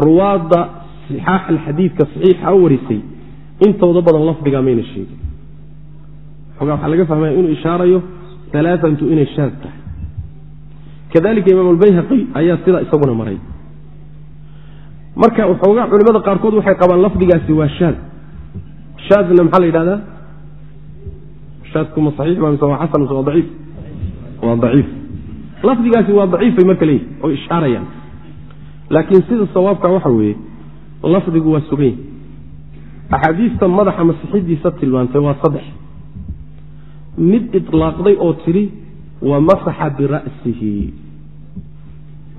ruwaadda sixaaxan xadiidka saxiixa warisay intooda badan lafdigaa mayna sheegin. Xoogaa waxaa laga fahmaya inuu ishaarayo alaaantu inay shaad tahay. Kadalika imaam albayhaqi ayaa sidaa isaguna maray. Marka waxoogaa culimada qaarkood waxay qabaan lafdigaasi waa shaad. Shaadna maxaa la yidhahdaa? Shaadkuma saxiix ba mise waa xasan mise waa daciif? Waa daciif. Lafdigaasi waa daciifay marka leeyihi oo ishaarayaan. Laakiin sida sawaabka waxa weeye lafdigu waa sugan yahy axaadiista madaxa masixidiisa tilmaantay waa saddex. Mid itlaaqday oo tidhi wa masaxa bira'sihi.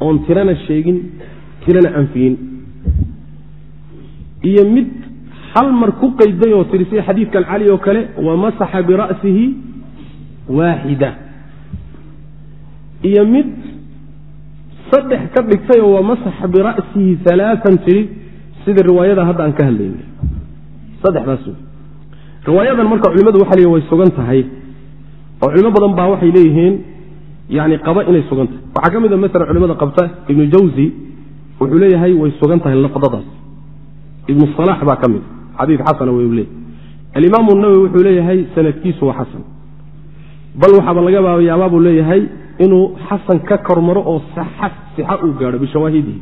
Oon tirana sheegin tirana anfiyin iyo mid hal mar ku qayday oo tidhi sida xadiidkan cali oo kale wa masaxa bira'sihi waaxida iyo mid saddex ka dhigtay oo wa masaxa bira'sihi alaaan tidhi sida riwaayada hadda aan ka hadlaynay saddexdaas wey riwaayadan marka culimadu waxa leeyihiin way sugan tahay oo culimo badan baa waxay leeyihiin yani qaba inay sugan tahay. Waxaa ka mid a masalan culimada qabta ibnu jawzi wuxuu leeyahay way sugan tahay lafdadaas ibnu salax baa ka mid xadiid xasana w leey alimaamu nawowi wuxuu leeyahay sanadkiisu waa xasan. Bal waxaaba laga yaabaa buu leeyahay inuu xasan ka kormaro oo sixa uu gaadho bishawaahidihi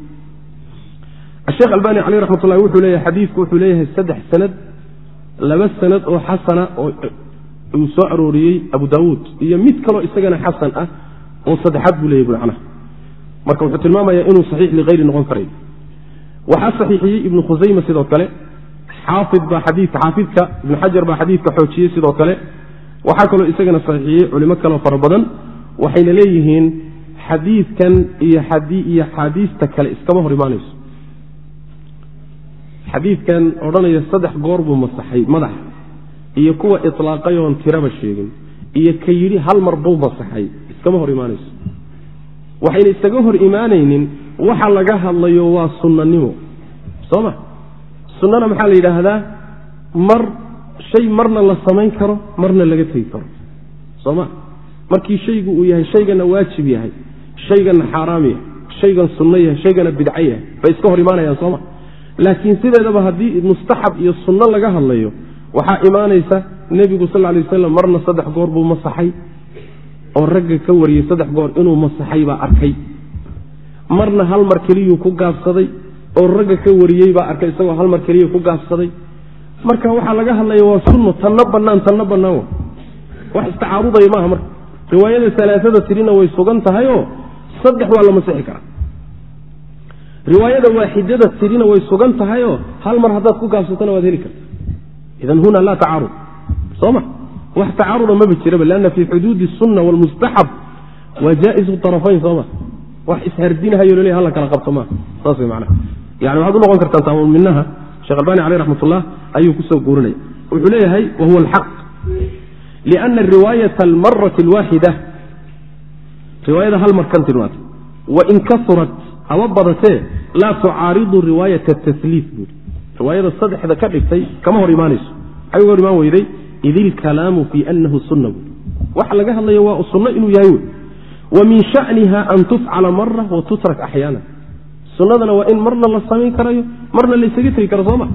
asheekh albani caleyh raxmat ullahi wuxuu leeyahay xadiidku wuxuu leeyahay saddex sanad laba sanad oo xasana oo uu soo arooriyey abu daawuud iyo mid kaloo isagana xasan ah oo saddexaad buu leyahy macnaha. Marka wuxuu tilmaamayaa inuu saxiix liayri noqon karay. Waxaa saxiixiyey ibnu khusayma sidoo kale xaafid baa xaafidka ibnu xajar baa xadiidka xoojiyey sidoo kale. Waxaa kaloo isagana saxiixiyey culimo kaleo fara badan waxayna leeyihiin xadiidkan iyo xaadiista kale iskama hor imaanayso xadiidkan odhanaya saddex goor buu masaxay madaxa iyo kuwa ilaaqay oon tiraba sheegin iyo ka yidhi hal mar buu masaxay. Iskama hor imaanayso. Waxayna isaga hor imaanaynin waxa laga hadlayo waa sunnanimo. Soo ma? Sunnana maxaa la yidhaahdaa? Mar shay marna la samayn karo marna laga tegi karo. Soo ma? Markii shaygu uu yahay shaygana waajib yahay shaygana xaaraam yahay shaygan sunno yahay shaygana bidco yahay. Bay iska hor imaanayaan sooma laakiin sideedaba haddii mustaxab iyo sunno laga hadlayo waxaa imaanaysa nebigu sal lay waslam marna saddex goor buu masaxay oo ragga ka wariyey saddex goor inuu masaxay baa arkay. Marna hal mar keliyuu ku gaabsaday oo ragga ka wariyey baa arkay isagoo hal mar keliya ku gaabsaday. Marka waxaa laga hadlaya waa sunno tanna bannaan tanna bannaan wax istacaarudaya maaha marka. Riwaayada alaaada tirina way sugan tahay oo saddex waa la masixi karaa riwaayada waaxidada tirina way sugan tahay oo hal mar haddaad ku gaabsatana waad heli karta idan huna laa tacaarud. Soma wax tacaaruda maba jiraba lanna fii xuduudi sunna wlmustaxab waa jaa-isu arafayn sooma wax ishardinahayo lole hala kala qabto maa saas man yani waxaad u noqon kartaan taaminnaha shekh albani caleyh raxmat ullah ayuu ku soo guurinaya. Wuxuu leeyahay wahuwa alxaq. Liana riwaayata almarati alwaaxida. Riwaayada hal mar kan tilmaantay wain kasurat haba badatee laa tucaaridu riwaayata tasliif buui riwaayada saddexda ka dhigtay kama hor imaanayso. Maxay uga hor imaan weyday id ilkalaamu fii anahu sunna buui waxa laga hadlayo waa sunno inuu yahay wey wa min shaniha an tufcala mara wa tutrak axyaana. Sunnadana waa in marna la samayn karayo marna laysaga tegi karo sooma.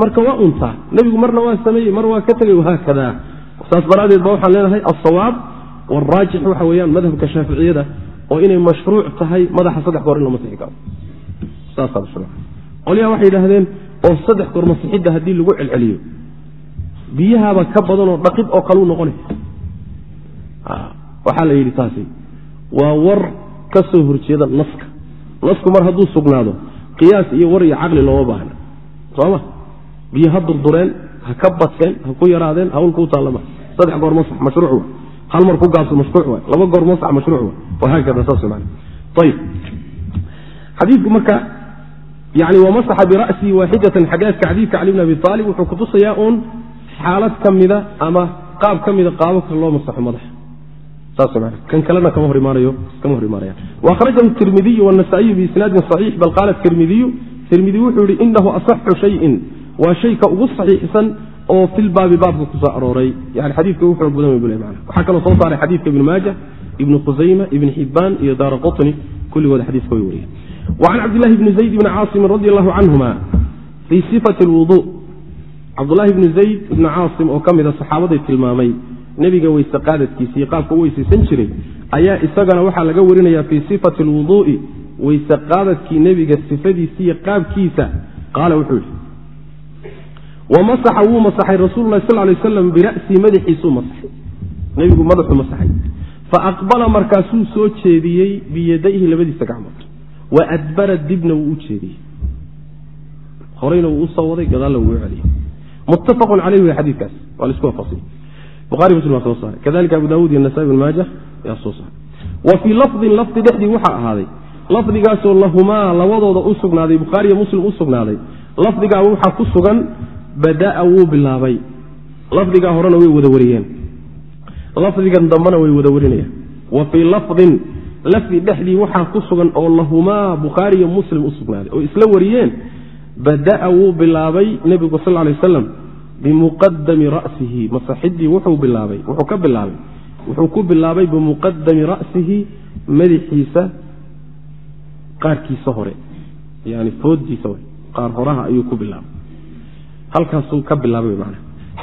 Marka waa untaa nebigu marna waa sameeyey mar waa ka tegey wahaakada saas daraadeed ba waxaan leenahay alsawaab waraajix waxa weeyaan madhabka shaaficiyada oo inay mashruuc tahay madaxa saddex goor in la masixi karo. Qolyaha waxay yidhaahdeen oo saddex goor masixidda haddii lagu celceliyo biyahaaba ka badanoo dhaqid oo kaleu noqonay waxaa la yidhi taasi waa war ka soo horjeeda naska. Nasku mar hadduu sugnaado qiyaas iyo war iyo caqli looma baahna. Sooma biyo ha durdureen ha ka badkeen ha ku yaraadeen hawl kuu taallama saddex goor masax mashruuc hal mar ku gaabso mashruuc waay. Laba goor masax mashruuc wa wahaakada saas man ayib xadiidku marka yani wamasaxa bira'sii waaxidatan xagaadka xadiidka cali bn abi aalib wuxuu kutusayaa uun xaalad ka mida ama qaab ka mida qaababka loo masaxo madaxa. Kan kalena kama hor imaanaya waahrajahu tirmidiyu wanasaa-iyu biisnaadin saxiix bal qaala tirmidiyu tirmidi wuxuu yihi inahu asaxu shayin. Waa shayka ugu saxiixsan oo filbaabi baabka ku soo arooray. Yani xadiidka ugu xoog badan bu man waxaa kaloo soo saaray xadiidka ibnu maaja ibnu khusayma ibn xibaan iyo daara qutni kulligood xadiiska way wariyeen. Wacan cabdillahi bni zayd bni caasimin radi allahu canhuma fii sifati lwudu. Cabdulahi bni zayd ibni caasim oo ka mida saxaabaday tilmaamay nebiga weyse qaadadkiisa iyo qaabka u weysaysan jiray ayaa isagana waxaa laga warinaya fii sifati alwuduu'i weyse qaadadkii nebiga sifadiisa iyo qaabkiisa. Qaala wuxuu yidhi wamasaxa wuu masaxay rasuulu lahi sal lay aslam bira'sii madaxiisuu masaxay. Nebigu madaxuu masaxay. Faaqbala markaasuu soo jeediyey biyadayhi labadiisa gacmood wa adbara dibna wuu u jeediyey. Horeyna wuu u soo waday gadaalna wuu celiyey. Muttafaqun caleyh wey xadiikaas waa la isku waafaqsay buhari muslim baa soo saaray. Kadalika abu dawud iyo nasaai bn maaja ayaa soo saaray. Wa fii lafdin lafdi dhexdii waxaa ahaaday. Lafdigaasoo lahumaa labadooda u sugnaaday bukhaariyo muslim u sugnaaday. Lafdigaaba waxaa ku sugan bada'a wuu bilaabay. Lafdigaa horena way wada wariyeen lafdigan dambena way wada warinayaan wa fii lafdin lafdi dhexdii waxaa ku sugan oo lahumaa bukhaariyo muslim u sugnaaday oo isla wariyeen bada'a wuu bilaabay nebigu sal lay aslam bimuqadami ra'sihi. Masaxidii wuxuu bilaabay wuxuu ka bilaabay wuxuu ku bilaabay bimuqadami ra'sihi madaxiisa qaarkiisa hore yani fooddiisa hore qaar horaha ayuu ku bilaabay halkaasuu ka bilaabay man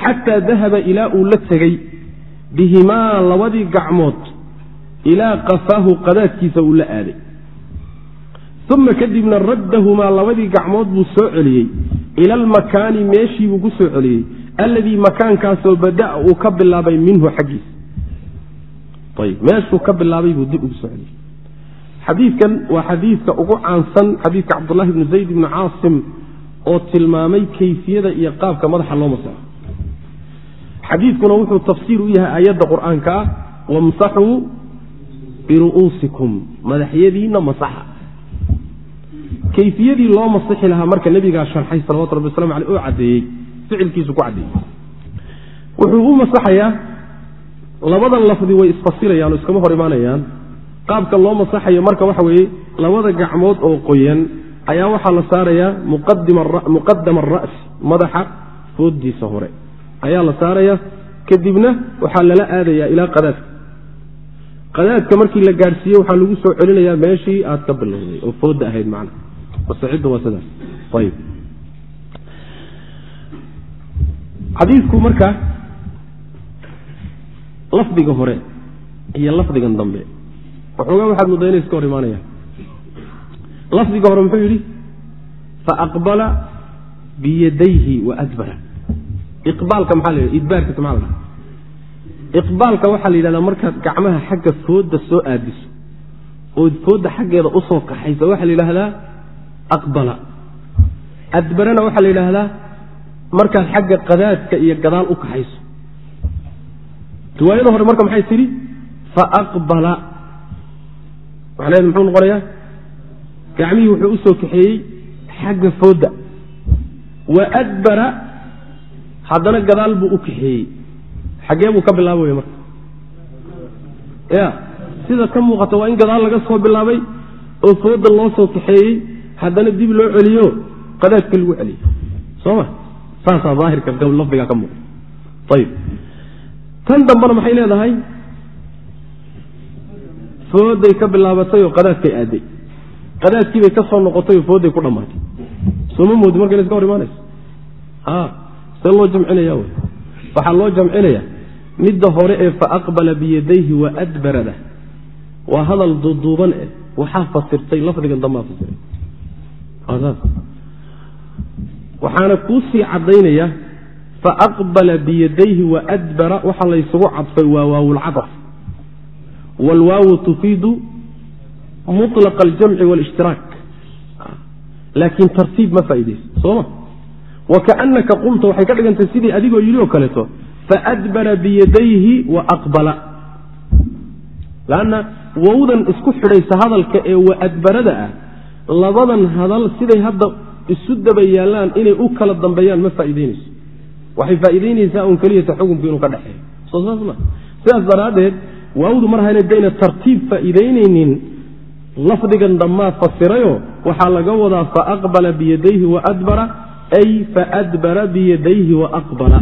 xataa dahaba ilaa uu la tegey bihimaa labadii gacmood ilaa qafaahu qadaadkiisa uu la aaday. Uma kadibna raddahumaa labadii gacmood buu soo celiyey ila almakaani meeshii buu ku soo celiyey alladii makaankaasoo bada'a uu ka bilaabay minhu xaggiisa ayb meeshuu ka bilaabay buu dib ugu soo celiyey. Xadiidkan waa xadiidka ugu caansan xadiidka cabdullahi bni zayd bni caasim oo tilmaamay kayfiyada iyo qaabka madaxa loo masaxo xadiidkuna wuxuu tafsiir u yahay aayadda qur'aanka ah wamsaxuu biru'uusikum madaxyadiinna masaxa kayfiyadii loo masixi lahaa marka nebigaa sharxay salawatu rabbi waslamu aleh oo caddeeyey ficilkiisu ku caddeeyey. Wuxuu u masaxayaa labadan lafdi way isfasirayaan oo iskama hor imaanayaan qaabka loo masaxayo marka waxa weeye labada gacmood oo qoyan ayaa waxaa la saarayaa muqadama ara'si madaxa fooddiisa hore. Ayaa la saaraya kadibna waxaa lala aadayaa ilaa qadaadka. Qadaadka markii la gaadhsiiye waxaa lagu soo celinayaa meeshii aad ka bilowday oo fooda ahayd ayib xadiidku marka lafdiga hore iyo lafdigan dambe waxoogaa waxaad iska hor imaanayaan lafdiga hore muxuu yidhi faaqbala biyadayhi wa adbara. Iqbaalka maxaa la yidhahda idbaarkiisa maxaa la dhaha iqbaalka waxaa la yidhahdaa markaad gacmaha xagga fooda soo aadiso ood fooda xaggeeda u soo kaxaysa waxaa la yidhaahdaa aqbala. Adbarana waxaa la yidhaahdaa markaad xagga qadaadka iyo gadaal u kaxayso. Riwaayada hore marka maxay tidhi? Faaqbala macnaheedu muxuu noqonayaa gacmihii wuxuu u soo kaxeeyey xagga fooda wa adbara haddana gadaal buu u kaxeeyey. Xaggee buu ka bilaabaya marka. Ya sida ka muuqata waa in gadaal laga soo bilaabay oo fooda loo soo kaxeeyey haddana dib loo celiyo qadaadka lagu celiyo. Soo ma? Saasaa daahirka lafdigaa ka muuqda ayib tan dambana maxay leedahay? Fooday ka bilaabatay oo qadaadkay aaday qadaadkiibay ka soo noqotay oo fooday ku dhammaatay. Sooma moodi marka ina iska hor imaanayso? See loo jamcinaya wy waxaa loo jamcinaya midda hore ee faaqbala biyadayhi wa adbarada. Waa hadal duuduuban eh waxaa fasirtay lafdigan dambaa fasiray waxaana kuu sii caddaynaya faaqbala biyadayhi wa adbara waxaa laysugu cadfay waa waawulcadaf waalwaawu tufiidu mulaqa aljamci wاlاshtiraak laakiin tartiib ma faaideyso sooma wakaanaka qulta waxay ka dhigantay sidii adigoo yidhi oo kaleeto faadbara biyadayhi wa aqbala lanna wowdan isku xidhaysa hadalka ee waadbarada ah labadan hadal siday hadda isu daba yaallaan inay u kala dambeeyaan ma faa'iideynayso waxay faa'iideynaysaa un keliyata xukunku inuu ka dhexeeyo soo saas ma sidaas daraaddeed waawdu mar hayna dayna tartiib faa'iideynaynin lafdigan dhammaa fasirayo waxaa laga wadaa faaqbala biyadayhi waadbara ay faadbara biyadayhi waaqbala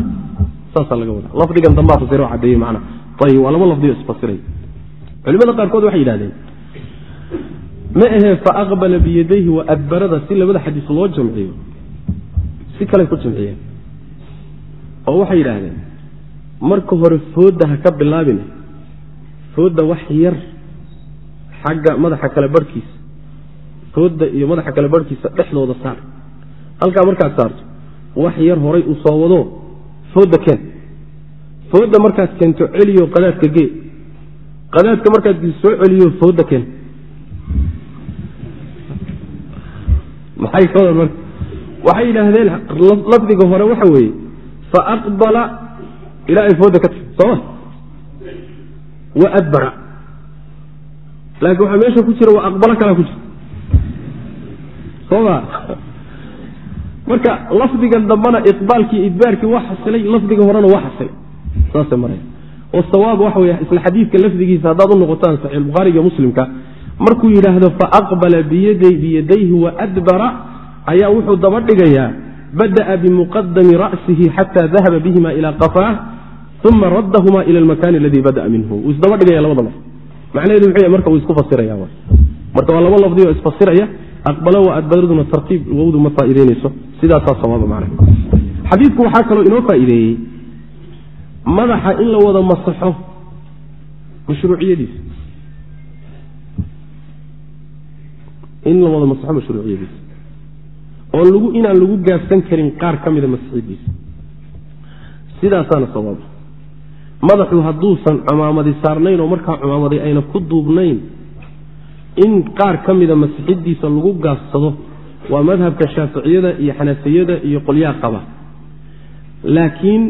saasaa laga wadaa. Lafdigan dambaa fasira cadeeye macna. Ayib waa laba lafdiyo isfasiray culimada qaarkood waxay yidhahdeen ma ahee faaqbala biyadayhi waadbarada si labada xadiis loo jamciyo? Si kale ku jamciyeen oo waxay yidhaahdeen marka hore fooda ha ka bilaabine. Fooda wax yar xagga madaxa kale barhkiisa fooda iyo madaxa kale barhkiisa dhexdooda saar. Halkaa markaad saarto wax yar horay uu soo wado fooda keen. Fooda markaad keento celiyo qadaadka gee. Qadaadka markaad soo celiyo fooda keen. Waxay yidhaahdeen lafdiga hore waxa weeye faaqbala ilaa ay fooda ka tahy sooma wa adbara laakiin waxaa meesha ku jira waa aqbalo kalaa ku jira. Sooma marka lafdigan dambana iqbaalkii idbaarkii waa xasilay lafdiga horena waa xasilay. Saasa maraya oo sawaab waxa wey isla xadiidka lafdigiisa haddaad u noqotaan saxiix bukhaariga muslimka markuu yidhaahdo faaqbala biyadayhi waadbara ayaa wuxuu daba dhigayaa bada'a bimuqadami ra'sihi xata dahaba bihima ila qafaah uma raddahuma ila almakani aladii bada'a minhu. Wuu isdaba dhigaya labada lafd macnaheedu muxuu marka wuu isku fasiraya marka waa laba lafdi oo isfasiraya aqbalo wa adbaraduna tartiib wowdu ma faa'ideynayso sidaasaa sawaaba macnaha. Xadiidku waxaa kaloo inoo faa'iideeyey madaxa in la wada masaxo mashruuciyadiisa. In la wada masaxo mashruuciyadiisa. Oo lagu inaan lagu gaabsan karin qaar ka mida masixidiisa sidaasaana sawaaba madaxu hadduusan cumaamadi saarnayn oo markaa cumaamaday ayna ku duubnayn in qaar ka mida masixidiisa lagu gaabsado waa madhabka shaaficiyada iyo xanafiyada iyo qolyaha qaba. Laakiin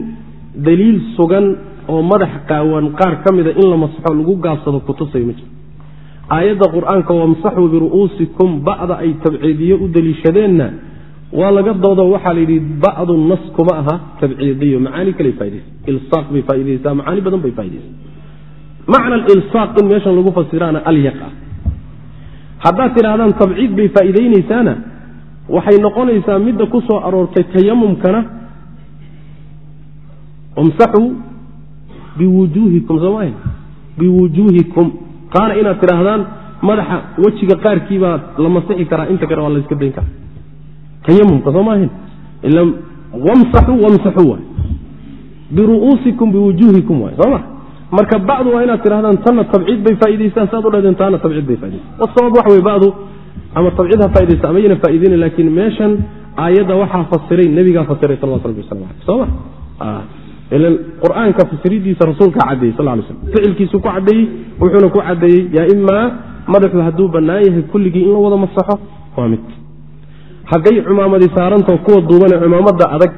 daliil sugan oo madax qaawan qaar ka mida in la masaxo lagu gaabsado kutusay ma jiro aayadda qur'aanka wamsaxuu biru'uusikum ba'da ay tabciidiye u deliishadeenna waa laga doodo waxaa la yidhi ba'du nas kuma aha tabciidiyo macaani kale faidaysa ilsaaq bay faaidaysaa macaani badan bay faa'idaysaa macna alilsaaq in meeshan lagu fasiraana alyaq ah haddaad tidhaahdaan tabciid bay faa'iidaynaysaana waxay noqonaysaa midda ku soo aroortay tayamumkana imsaxuu biwujuuhikum soomaaha biwujuuhikum. Qaana inaad tidhaahdaan madaxa wejiga qaarkiibaa la masixi karaa inta kale waa layska dayn karaa tayamumka soo maahan ila wamsaxuu wamsaxuu waay. Biru'uusikum biwujuuhikum waay. Soo ma? Marka bacdu waa inaad tidhahdaan tanna tabciid bay faa'idaysaan saad u dhahdeen taana tabciid bay faa'idaysan wasabab waxa wey bacdu. Ama tabciid ha faa'idaysa ama yana faa'iideyna laakiin meeshan aayadda waxaa fasiray nebigaa fasiray salawatu rabbi wasalam aleyh soo ma? Ilan qur'aanka fasiridiisa rasuulkaa caddeeyey sal lay slam ficilkiisuu ku caddeeyey wuxuuna ku caddeeyey yaa imaa madaxu hadduu bannaan yahay kulligii in la wada masaxo? Waa mid hadday cumaamadii saarantao kuwa duubane cumaamadda adag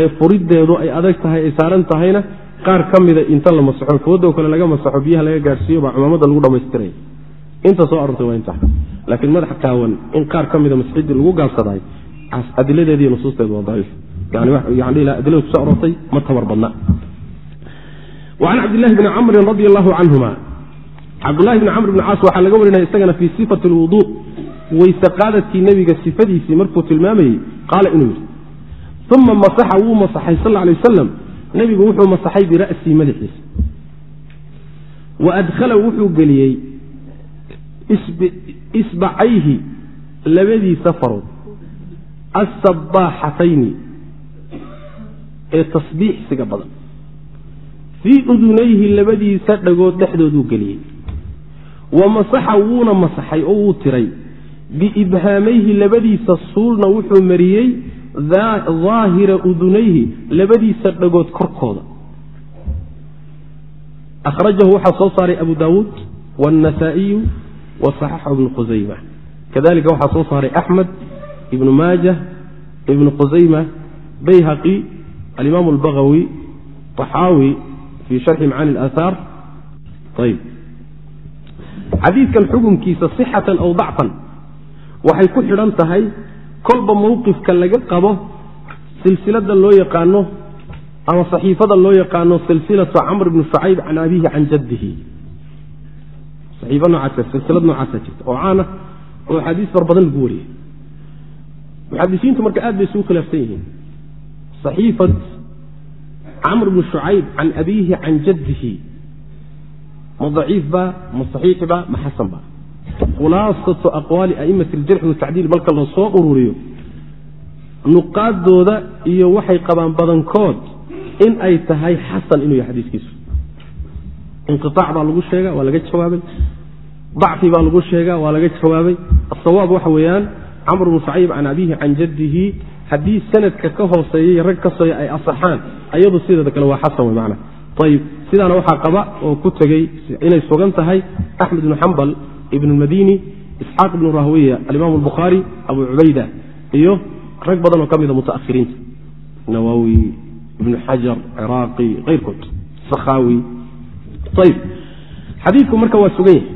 ee furideedu ay adag tahay ay saaran tahayna qaar ka mida inta la masaxo. Foodoo kale laga masaxo biyaha laga gaadhsiiyo baa cumaamadda lagu dhammaystiraya inta soo arortay waa intaa laakiin madax taawan in qaar ka mida masxidii lagu gaabsadaay adiladeediiyo nusuusteedu waa daciif. Adilada kuso aroortay ma tabar badna. An cabdilahi bni camrin radi allahu canhuma cabdulahi bni camr bni caas waxaa laga warinaya isagana fii sifati lwudu weyse qaadadkii nebiga sifadiisii markuu tilmaamayey qaala inuu yidhi uma masaxa wuu masaxay sal lay wasalam nebigu wuxuu masaxay bira'sii madaxiisa. Wa adkhala wuxuu geliyey isbacayhi labadiisa farood asabaaxatayni ee tasbiixsiga badan. Fii udunayhi labadiisa dhagood dhexdooduu geliyey. Wa masaxa wuuna masaxay oo wuu tiray biibhaamayhi labadiisa suulna wuxuu mariyey daahira udunayhi labadiisa dhagood korkooda. Akhrajahu waxaa soo saaray abu daawuud wاnnasaa'iyu wa saxaxahu ibnu khusayma kadalika waxaa soo saaray axmed ibnu maajah ibnu khusayma bayhaqi alimaam albagawi taxaawi fii sharxi macaani اlaahaar ayb xadiidkan xukunkiisa sixatan aw dacfan waxay ku xidhan tahay kolba mowqifka laga qabo silsilada loo yaqaano ama saxiifada loo yaqaano silsilatu camr bni shucayb can abihi can jaddihi. Aiifa noocaas silsilad noocaasa jirta oo caana oo axaadiis far badan lagu wariyey. Muxadisiintu marka aad bay isugu khilaafsan yihiin. Saxiifat camr bni shucayb can abiihi can jaddihi. Ma daciif ba ma saxiix ba ma xasan ba khulaasatu aqwaali aimati aljarxi watacdiil marka la soo ururiyo. Nuqaadooda iyo waxay qabaan badankood in ay tahay xasan inuu yahay xadiiskiisu. Inqiaac baa lagu sheega waa laga jawaabay. Dacfi baa lagu sheega waa laga jawaabay. Asawaab waxa weeyaan camr bnu shacayb can abiihi can jaddihi haddii sanadka ka hooseeyay rag ka sooya ay asaxaan ayadu sideeda kale waa xasan wey macna. Ayib sidaana waxaa qaba oo ku tegey inay sugan tahay axmed ibnu xambal ibn madini isxaaq ibnu rahwiya alimaam albukhaari abu cubayda iyo rag badan oo ka mida mutaahiriinta nawawi ibnu xajar ciraaqi keyrkood sakhaawi ayb xadiidku marka waa sugan yahay.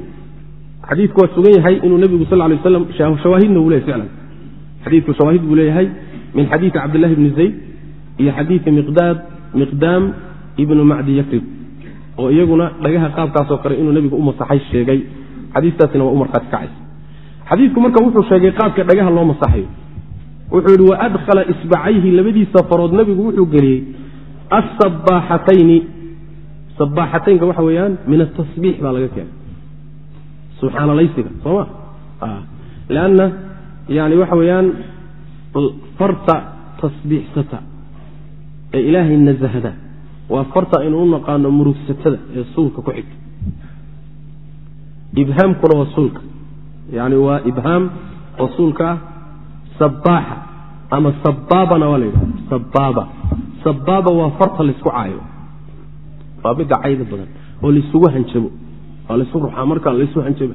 Xadiidku waa sugan yahay inuu nebigu sal lay waslam shawaahidna uu leyahy ficlan. Xadiidku shawaahid buu leeyahay min xadiidi cabdillahi bni zayd iyo xadiidi miqdaad miqdaam ibnu macdi yakrib oo iyaguna dhagaha qaabkaasoo kale inuu nebigu u masaxay sheegay xadiistaasina waa u markhaati kacaysa xadiidku marka wuxuu sheegay qaabka dhagaha loo masaxayo. Wuxuu yidhi wa adkhala isbacayhi labadiisa farood nebigu wuxuu geliyey asabaaxatayni sabaaxataynka waxa weeyaan min atasbiix baa laga keenay. Subxaanalaysiga sooma lanna yani waxa weeyaan farta tasbiixsata ee ilaahay nasahda waa farta aynu u naqaano murugsatada ee suulka ku xigta ibhaamkuna waa suulka yani waa ibhaam oo suulka ah sabaaxa ama sabaabana waa la yidhaha sabaaba sabaaba waa farta laysku caayo waa midda cayda badan oo laysugu hanjabo waa laysu ruxaa markaa laysu hanjaba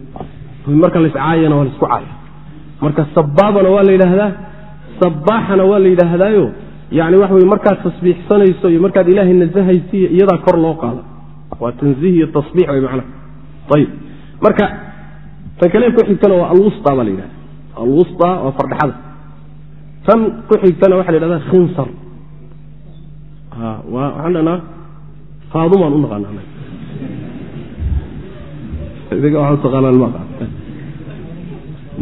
marka laiscaayana waa la isku caaya marka sabaabana waa la yidhaahdaa sabaaxana waa la yidhaahdaayo yani waxa wey markaad tasbiixsanayso iyo markaad ilaahay nasahaysiiyo iyadaa kor loo qaada waa tanziih iyo tasbiix way macnaha ayib marka tan kale ku xigtana waa alwusta baa la yidhahda alwusta waa fardhaxada tan ku xigtana waxa la yidhahda khinsar. Waxaan dhanaa faadumaan u naqaana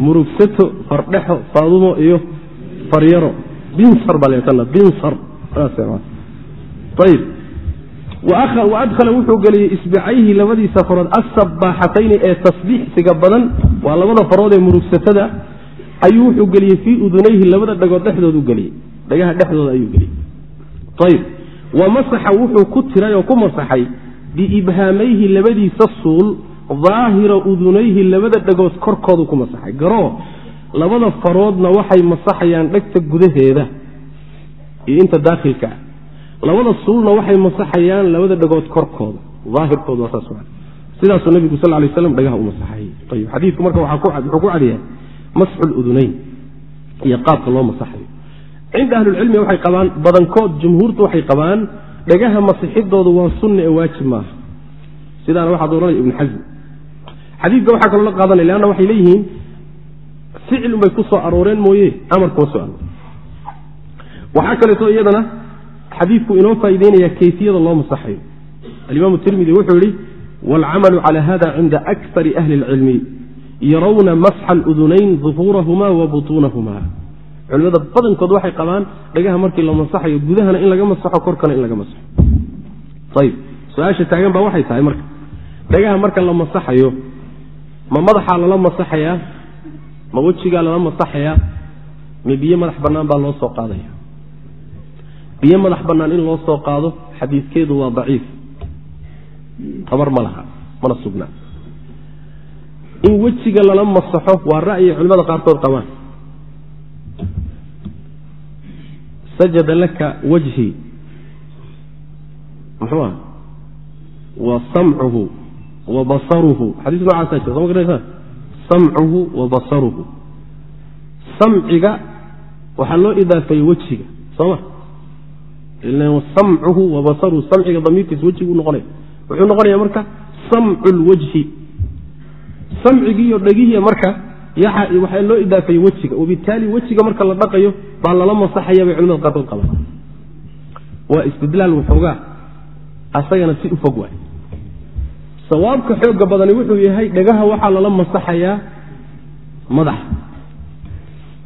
murugsato fardhexo faadumo iyo faryaro. Binsar baa leetana binsar. Ayib wa adkhala wuxuu geliyey isbicayhi labadiisa farood. Asabaaxatayni ee tasbiixsiga badan waa labada farood ee murugsatada ayuu wuxuu geliyey fii udunayhi labada dhagood dhexdoodu geliyey dhagaha dhexdooda ayuu geliyey ayib wa masaxa wuxuu ku tiray oo ku masaxay biibhaamayhi labadiisa suul daahira udunayhi labada dhagood korkoodu ku masaxay. Garoo labada faroodna waxay masaxayaan dhegta gudaheeda iyo inta daakhilka ah labada suulna waxay masaxayaan labada dhagood korkooda. Aahirkooda waa saas sidaasuu nabigu sal lay slam dhagaha u masaxayey ayib xadiidku marka wuxuu ku cadyahay masxu ludunayn iyo qaabka loo masaxayo. Cinda ahlilcilmi waxay qabaan badankood jumhuurtu waxay qabaan dhagaha masixidoodu waa sunna ee waajib maaha. Sidaana waxaa dooranaya ibnu xasm xadiidka waxaa kaloo la qaadanaya leanna waxay leeyihiin ficil unbay ku soo arooreen mooye amar soo aroor waxaa kaleeto iyadana xadiidku inoo faa'ideynaya kayfiyada loo masaxayo alimaamu tirmidi wuxuu yihi waalcamalu cala hada cinda akari ahli اlcilmi yarawna masxa aludunayn duhuurahuma wa butuunahuma. Culimada badankood waxay qabaan dhagaha markii la masaxayo gudahana in laga masaxo korkana in laga masaxo ayib su'aasha taagan baa waxay tahay marka dhagaha marka la masaxayo ma madaxaa lala masaxayaa ma wejigaa lala masaxayaa ma biyo madax bannaan baa loo soo qaadaya biyo madax bannaan in loo soo qaado xadiidkeedu waa daciif. Tabar ma laha mana sugnaa in wejiga lala masaxo waa ra'yi culimada qaarkood qabaan. Sajada laka wajhi. Muxuu ah wa samcuhu wa basaruhu. Xadiis noocaasa jira soo garanaysaa samcuhu wa basaruhu. Samciga waxaa loo idaafeeyey wejiga soo ma samcuhu wa basaruhu samciga damiirkiisa wejigu noqonaya. Wuxuu noqonaya marka samcu lwajhi samcigiiyo dhegihiya marka waxaa loo idaafeeyey wejiga. Wabitaali wejiga marka la dhaqayo baa lala masaxaya bay culimada qaarkood qabaan. Waa istidlaal waxoogaa asagana si u waay. Sawaabka xooga badani wuxuu yahay dhagaha waxaa lala masaxayaa madaxa.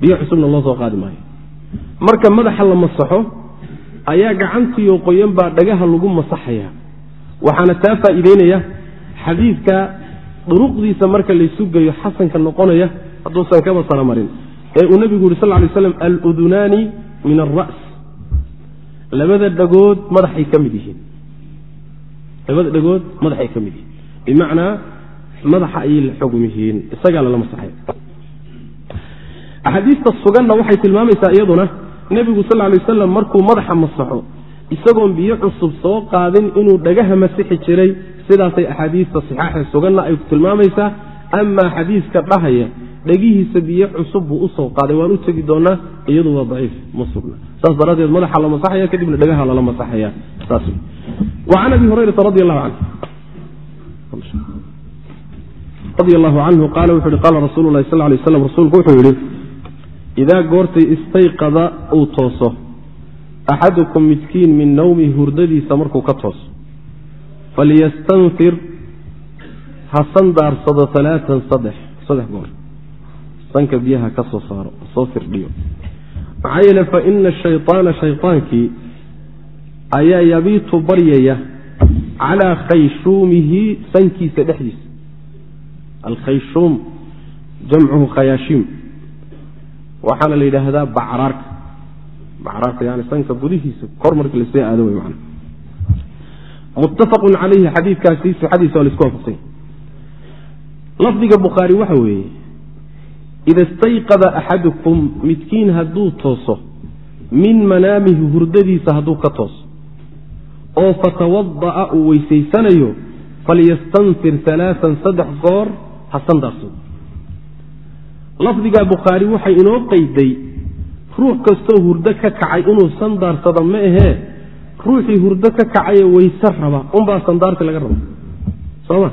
Biyo cusubna loo soo qaadi maayo. Marka madaxa la masaxo ayaa gacantiiyo qoyan baa dhagaha lagu masaxaya waxaana taa faa'iideynaya xadiidka duruqdiisa marka laysu geeyo xasanka noqonaya hadduusan kaba saramarin ee uu nebigu yuri sal lay slam aludunaani min alra's labada dhagood madaxay ka mid yihiin. Labada dhagood madaxay ka mid yihiin. Bimacnaa madaxa ayay la xogum yihiin isagaa lala masaxay. Axaadiista suganna waxay tilmaamaysaa iyaduna nebigu sal lay wasalam markuu madaxa masaxo isagoon biyo cusub soo qaadin inuu dhagaha masixi jiray sidaasay axaadiista saxaaxa suganna ay tilmaamaysaa amaa xadiiska dhahaya dhegihiisa biyo cusub buu u soo qaaday waan u tegi doonaa iyadu waa daciif ma sugna. Saas daraaddeed madaxa la masaxaya kadibna dhagaha lala masaxaya. Can abi hurayrata radi allahu canhu qaala wuxu uhi qaala rasuulu lahi sal lay slam rasuulku wuxuu yidhi idaa goortay istayqada uu tooso axadukum midkiin min nawmihi hurdadiisa markuu ka tooso falyastanfir ha sandaarsado alaaan saddex goor. Sanka biyaha ka soo saaro soo firdhiyo. Maxaa yeele fa ina shayطaana shayطaankii ayaa yabiitu baryaya calaa khayshuumihi sankiisa dhexdiisa. Alkhayshuum jamcuhu khayaashiim waxaana la yidhaahdaa bacraarka. Bacraarka yani sanka gudihiisa kor markii la sii aado wey man muttafaqun calayhi xadiidkaasi sixadiisa waa la isku waafaqsanya lafdiga bukhaari waxa weeye ida istayqada axadukum midkiin hadduu tooso min manaamihi hurdadiisa hadduu ka tooso oo fatawada'a uu weysaysanayo falyastanfir alaaan saddex goor ha sandaarsado lafdiga bukhaari waxay inoo qeyday ruux kastoo hurdo ka kacay inuu sandaarsado ma ahee ruuxii hurdo ka kacaye wayse raba unbaa sandaarsi laga raba. Soma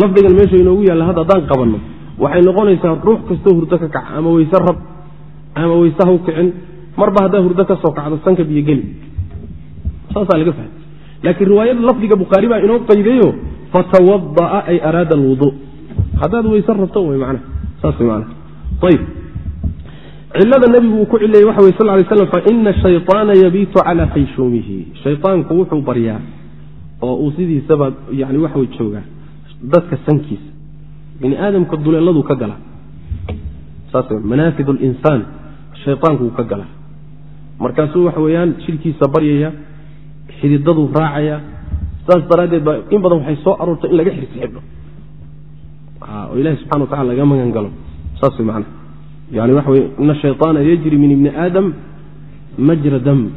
lafdigan meesha inoogu yaalla hadda haddaan qabanno waxay noqonaysaa ruux kastoo hurdo ka kaca ama wayse rab ama wayse haw kicin marba haddaa hurdo ka soo kacdo sanka biyogeli saasaa laga fahmay. Laakiin riwaayada lafdiga bukhaari baa inoo qaydayo fatawada'a ay araada alwudu. Haddaad wayse rabto wy mana saas mana ayb cilada nabigu uu ku cileeyey waxa wey sal ly slam faina shayaana yabiitu calaa fayshuumihi shayaanku wuxuu baryaa oo uu sidiisaba yani waxawy joogaa dadka sankiisa. Bini aadamka duleeladu ka galaa samanaafidu linsaan shayaanku wuu ka galaa markaasuu waxa weeyaan jidhkiisa baryaya xididaduu raacaya. Saas daraaddeed baa in badan waxay soo aroortay in laga xirsi oo ilahi subxana wa tacala laga magan galo saas macana yani waxa weye ina shayطaana yajri min ibni aadam majra dam.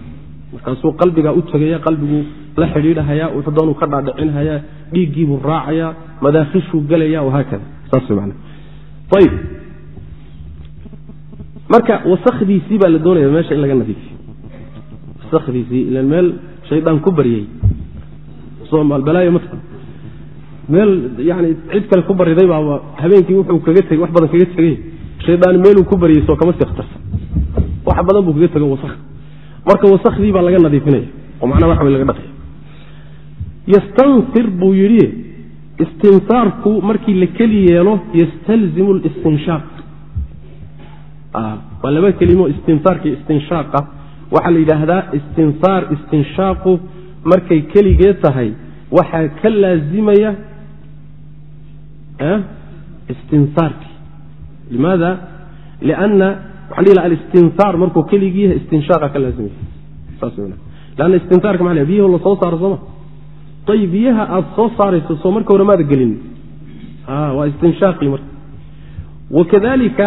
Markaasuu qalbigaa u tegaya qalbiguu la xidhiidhahayaa wuxuu doonuu ka dhaadhicinhayaa dhiiggiibuu raacayaa madaakhishuu gelaya wahaakada saas macana ayib marka wasakdiisii baa la doonaya meesha in laga nadiifiyo. Wasakdiisii ilan meel shaydaan ku baryey balaayo mat meel yani cid kale ku bariday baaba habeenkii wuxuu kaga tegey wax badan kaga tegey shaydaan meeluu ku baryey soo kama siktarsa wax badan buu kaga tego wasak marka wasakdii baa laga nadiifinaya oo macnaha waxa wey laga dhaqaya yastanfir buu yidhi istinsaarku markii la keli yeelo yastalzimu listinshaaq waa laba kelimo istinsaarka istinshaaqa. Waxaa la yidhaahdaa istinsaar istinshaaqu markay keligee tahay waxaa ka laazimaya istinsaarkii limaada lianna waxaan dhihi laha alistinsaar markuu keligii yahay istinshaaqa ka laazimaya saas lanna istinsaarka maa biyaho la soo saaro sooma ayib biyaha aada soo saarayso soo marka hore maada gelin waa istinshaaqii marka wakadalika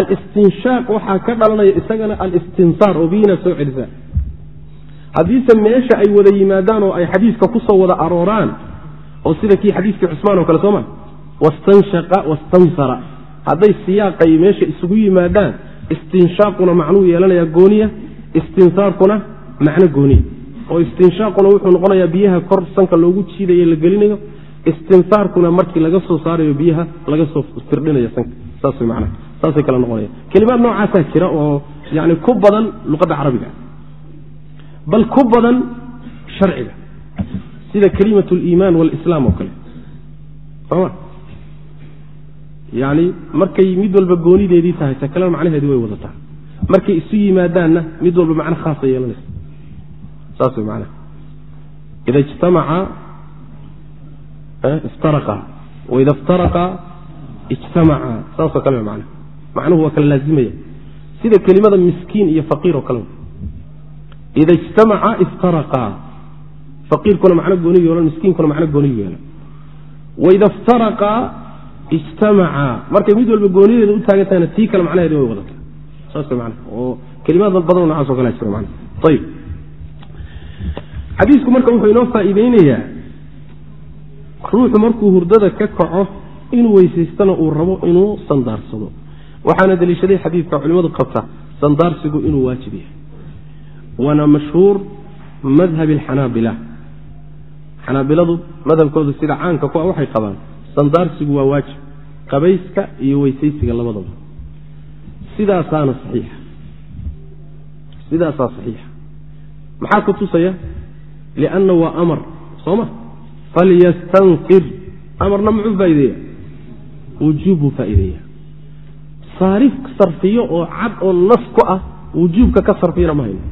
alistinshaaq waxaa ka dhalanaya isagana alistinsaar oo biyina soo celisaa haddiise meesha ay wada yimaadaan oo ay xadiiska ku soo wada arooraan oo sida kii xadiiskii cusmaan oo kale sooma wastanshaqa wastansara. Hadday siyaaqay meesha isugu yimaadaan istinshaaquna macnuu yeelanayaa gooniya istinsaarkuna macno gooniya. Oo istinshaaquna wuxuu noqonayaa biyaha kor sanka loogu jiidayo la gelinayo istinsaarkuna markii laga soo saarayo biyaha laga soo firdhinayo sanka. Saas man saasay kala noqonaya kelimaad noocaasaa jira oo yani ku badan luqadda carabiga. Bal ku badan sharciga. Sida kelimat liimaan walislaam oo kale. Soma yani markay mid walba goonideedii tahay ta kalena macnaheedii way wadataa. Markay isu yimaadaanna mid walba macno khaasa yeelanaysa. Saas way macnaha. Ida ijtamaca iftaraqa. Waida iftaraqa ijtamaca. Saasoo kale man macnuhu waa kala laazimaya. Sida kelimada miskiin iyo faqiir oo kale. Ida ijtamaca iftaraqaa faqiirkuna macno gooniyu yeelan miskiinkuna macno gooniyu yeelan. Waida iftaraqaa ijtamacaa markay mid walba goonideeda u taagan tahayna tii kale macnaheedi way wadata saas man oo kelimaad badan nocaas o kale jira man ayib xadiisku marka wuxuu inoo faa'iideynayaa ruuxu markuu hurdada ka kaco inuu weysaystana uu rabo inuu sandaarsado waxaana deliishaday xadiidka culimmadu qabta sandaarsigu inuu waajib yahay. Waana mashhuur madhab alxanaabila xanaabiladu madhabkooda sida caanka ku a waxay qabaan sandaarsigu waa waajib qabayska iyo weysaysiga labadaba sidaasaana saxiixa. Sidaasaa saxiixa. Maxaa ku tusaya? Lianna waa amar soo ma? Falyastanfir amarna muxuu faa'ideeya wujuub buu faa'iideeya saarif sarfiyo oo cad oo nas ku ah wujuubka ka sarfiyana ma hayno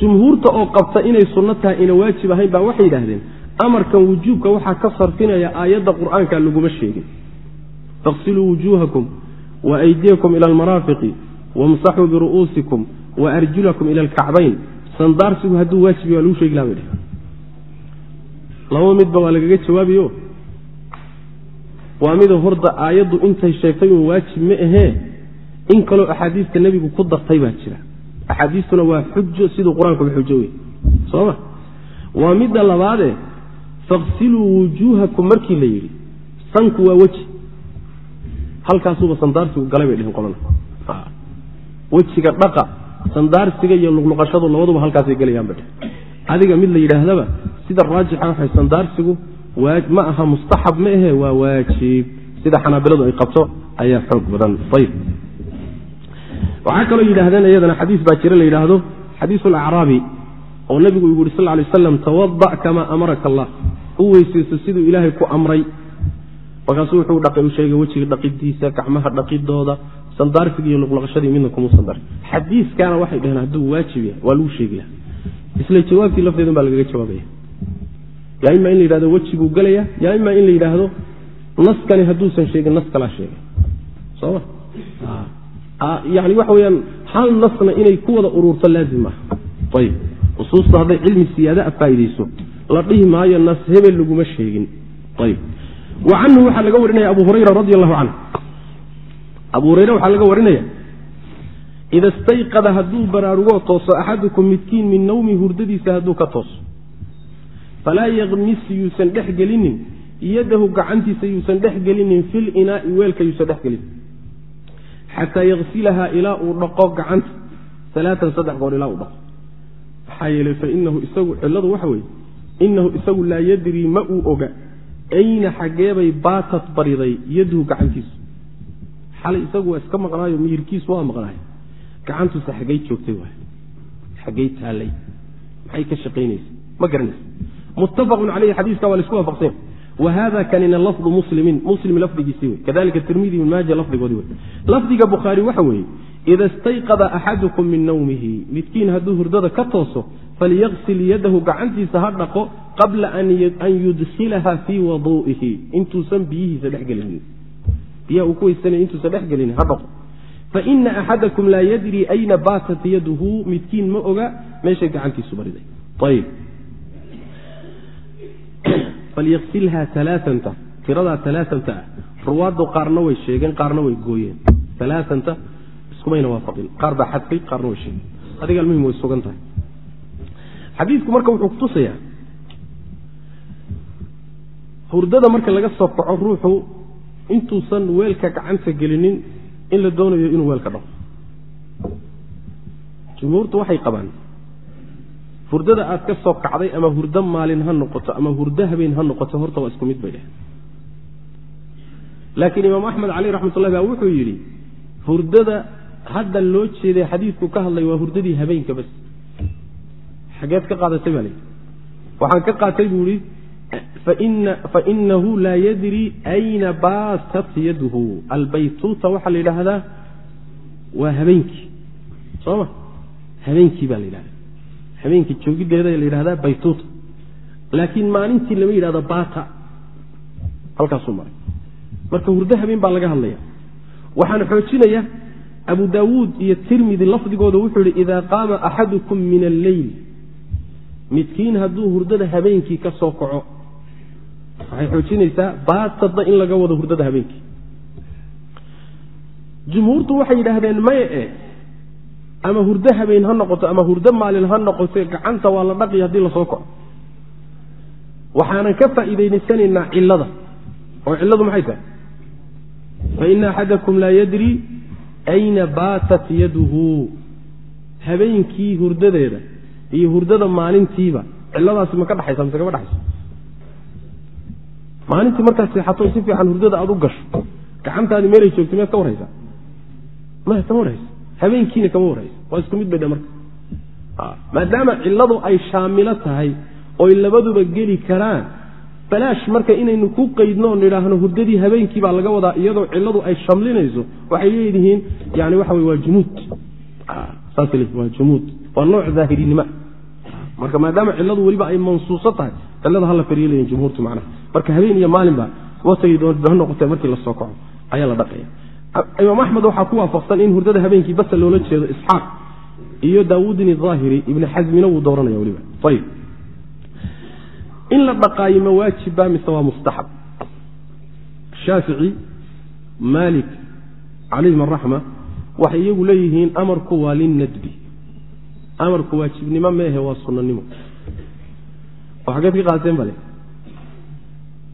jumhuurta oo qabta inay sunno tahay ina waajib ahayn baa waxay yidhaahdeen amarkan wujuubka waxaa ka sarfinaya aayadda qur'aanka laguma sheegin. Faqsiluu wujuuhakum wa aydiyakum ila almaraafiqi wamsaxuu biru'uusikum wa arjulakum ila alkacbayn sandaarsigu hadduu waajibi waa lagu sheegi laha bay dheh laba midba waa lagaga jawaabiyo? Waa mida horda aayaddu intay sheegtay un waajib ma ahee? In kaloo axaadiista nebigu ku dartay baa jira. Axaadiistuna waa xujo siduu qur'aankuba xujo wey sooma waa midda labaadee faqsiluu wujuuhakum markii la yidhi sanku waa weji. Halkaasuba sandaarsigu galay bay dheheen qolana. Wejiga dhaqa sandaarsiga iyo luqluqashadu labaduba halkaasay gelayaan bay dheheen adiga mid la yidhaahdaba sida raajixa waxay sandaarsigu ma aha mustaxab ma ahe waa waajib. Sida xanaabiladu ay qabto ayaa xoog badan. Ayb waxaa kaloo yidhaahdeen iyadana xadiis baa jira la yidhaahdo xadiisu alacraabi oo nebigu igu yuri sal lay aslam tawada' kamaa amaraka allah u weysayso siduu ilaahay ku amray. Markaasuu wuxuu dhaqay u sheegay wejiga dhaqidiisa gacmaha dhaqidooda sandaarsiga iyo luqlaqashadii midna kuma sandar xadiiskaana waxay dhaheen hadduu waajib yahay waa lagu sheegi isla jawaabtii lafteedun baa lagaga jawaabaya. Yaa ima in la yidhahdo wejiguu gelaya yaa ima in la yidhaahdo naskani hadduusan sheegin nas kalaa sheegay. Soma yani waxa weyaan hal nasna inay ku wada laazim ah. Ayb nusuusta hadday cilmi siyaada faaideyso la dhihi maayo nas hebel laguma sheegin. Wa canhu waxaa laga warinaya abu hurayra radi allahu canhu. Abu hurayre waxaa laga warinaya ida stayqada hadduu baraarugoo tooso axadukum midkiin min nawmi hurdadiisa hadduu ka tooso falaa yakmis yuusan dhex gelinin yadahu gacantiisa yuusan dhex gelinin fil inaai weelka yuusan dhex gelinin xataa yaksilahaa ilaa uu dhaqo gacanta alaaan saddex goor ilaa uu dhaqo. Maxaa yeelay fainahu isagu cilladu waxa weeye inahu isagu laa yadrii ma uu oga. Ayna xaggeebay baatat bariday yaduhu gacantiisu. Xalay isagu waa iska maqnaayo miyirkiisu waa maqnaay gacantuuse xaggay joogtay waay. Xaggay taallay maxay ka shaqaynaysa? Ma garanaysa. Muttafaqun caleyhi xadiiska waa la isku waafaqsanya whada kanina lafdu muslimin. Muslim lafdigiisi wey kadalika tirmidi ibn maaja lafdigoodi wey lafdiga bukhaari waxa weeye ida istayqada axadukum min nawmihi. Midkiin hadduu hurdada ka tooso falyaqsil yadahu gacantiisa ha dhaqo qabla an yudkhilaha fii wadu'ihi intuusan biyihiisa dhexgelinin biyaha uu ku weysanay intuusan dhexgelinin ha dhaqo. Faina axadakum laa yadri ayna baatat yaduhu. Midkiin ma oga meeshay gacantiisu bariday. Ayb falyaksilha alaaanta tiradaa alaaanta ah. Ruwaaddu qaarna way sheegeen qaarna way gooyeen. Alaaanta iskumayna waafaqin. Qaar baa xadfay qaarna way sheegeen. Adiga almuhim way sugan tahay xadiidku marka wuxuu kutusayaa hurdada marka laga soo kaco ruuxu intuusan weelka gacanta gelinin in la doonayo inuu weelka dhaqo. Jumhuurtu waxay qabaan hurdada aad ka soo kacday ama hurdo maalin ha noqoto ama hurdo habeen ha noqoto horta waa isku mid bay dheh laakiin imaam axmed caleyh raxmatullahi baa wuxuu yidhi hurdada hadda loo jeeday xadiidku ka hadlay waa hurdadii habeenka bas xageed ka qaadatay baa layidhi. Waxaan ka qaatay buu ihi fainahu laa yadri ayna baatat yaduhu. Albaytuuta waxaa la yidhaahdaa waa habeenkii. Soo ma? Habeenkii baa la yidhahda habeenkii joogideeda la yidhahdaa baytuuta. Laakiin maalintii lama yidhahdo baata. Halkaasuu maray. Marka hurdo habeen baa laga hadlaya waxaan xoojinaya abu daawuud iyo tirmidi lafdigooda wuxuu yihi idaa qaama axadukum min alleyl midkiin hadduu hurdada habeenkii ka soo kaco waxay xoojinaysaa baatadna in laga wado hurdada habeenkii. Jumhuurtu waxay yidhaahdeen maye e ama hurdo habeen ha noqoto ama hurdo maalin ha noqote gacanta waa la dhaqi haddii la soo kaco. Waxaanan ka faa'iidaysanaynaa cillada. Oo cilladu maxay tahay? Faina axadakum laa yadri ayna baatat yaduhu. Habeenkii hurdadeeda iyo hurdada maalintiiba. Cilladaasi ma ka dhexaysa mise kama dhexayso maalintii markaad seexato si fiican hurdada aad u gasho gacantaadi meelay joogto miyaad ka warhaysaa maya kama warhaysa? Habeenkiina kama warhaysa? Waa isku mid bay dhe marka maadaama cilladu ay shaamilo tahay oy labaduba geli karaan balaash marka inaynu ku qaydno o nidhaahno hurdadii habeenkii baa laga wadaa iyadoo cilladu ay shamlinayso waxay leedihiin yani waxa wey waa jumuud. Saas waa jumuud. Waa nooc daahirinima marka maadaama cilladu weliba ay mansuuso tahay cillada hala leeyihiin jumhuurtu macnaha. Marka habeen iyo maalinba watay ha noqotee markii la soo kaco ayaa la dhaqaya. Imaam axmed waxaa ku waafaqsan in hurdada habeenkii basa loola jeedo isxaaq iyo daawuudin aahiri ibni xasmina wuu dooranaya weliba. Ayb in la dhaqaayo ma waajiba mise waa mustaxab? Shaafici maalik calayhim araxma waxay iyagu leeyihiin amarku waa linnadbi amarku waajibnimo meehe waa sunanimo oo xageed ka qaadateen bale.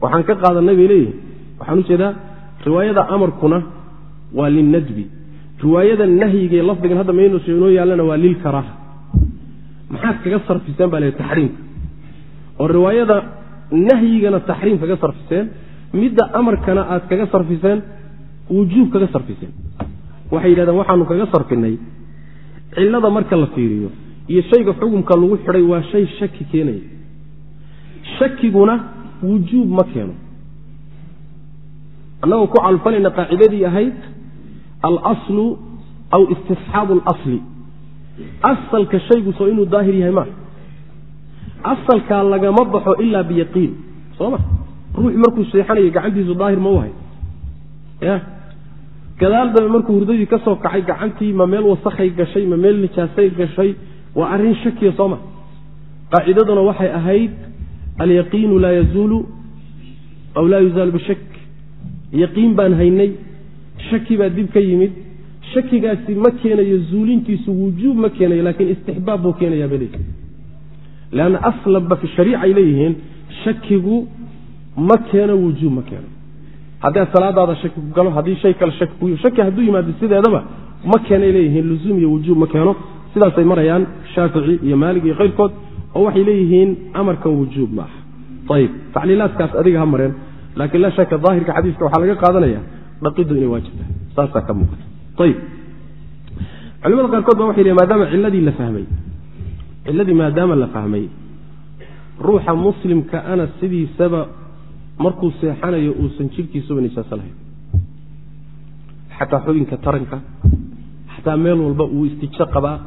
Waxaan ka qaadanay bay leeyihiin waxaan u jeedaa riwaayada amarkuna waa lilnadbi riwaayada nahyigae lafdigan hadda maynu inoo yaallana waa lilkaraaha maxaad kaga sarfiseen baa la taxriimka oo riwaayada nahyigana taxriim kaga sarfiseen midda amarkana aad kaga sarfiseen wujuub kaga sarfiseen. Waxay yidhahdeen waxaanu kaga sarfinay cillada marka la fiiriyo iyo shayga xukumka lagu xidhay waa shay shaki keenaya. Shakiguna wujuub ma keeno. Annagoo ku calfalayna qaacidadii ahayd alaslu aw istisxaabu alasli. Asalka shaygu soo inuu daahir yahay maa asalkaa lagama baxo ilaa biyaqiin. Soo ma? Ruux markuu seexanayo gacantiisu daahir ma u hay ya gadaal dambe markuu hurdadii ka soo kacay gacantii ma meel wasakhay gashay ma meel nijaasay gashay waa arrin shakiya soo ma. Qaacidaduna waxay ahayd alyaqiinu laa yazuulu aw laa yuzaalu bishak yaqiin baan haynay shaki baa dib ka yimid. Shakigaasi ma keenayo zuulintiisu wujuub ma keenayo laakiin istixbaab buu keenayaa bale leanna aslanba fi shariica ay leeyihiin shakigu ma keeno wujuub ma keeno haddaad salaadaada shaki ku galo haddii shay kale shaki ku shaki hadduu yimaado sideedaba ma keenay leeyihiin luzuum iyo wujuub ma keeno. Sidaasay marayaan shaafici iyo maalig iyo kayrkood oo waxay leeyihiin amarkan wujuub ma aha. Ayib tacliilaadkaas adiga ha mareen laakiin laa shaka daahirka xadiiska waxaa laga qaadanaya dhaqiddu inay waajibta saasaa ka muuqata. Ayib culimada qaarkood ba waxay lehin maadaama ciladii la fahmay. Ciladii maadaama la fahmay ruuxa muslimka ana sidiisaba markuu seexanayo uusan jidhkiisuba nijaaso lahayn xataa xubinka taranka xataa meel walba uu istijo qabaa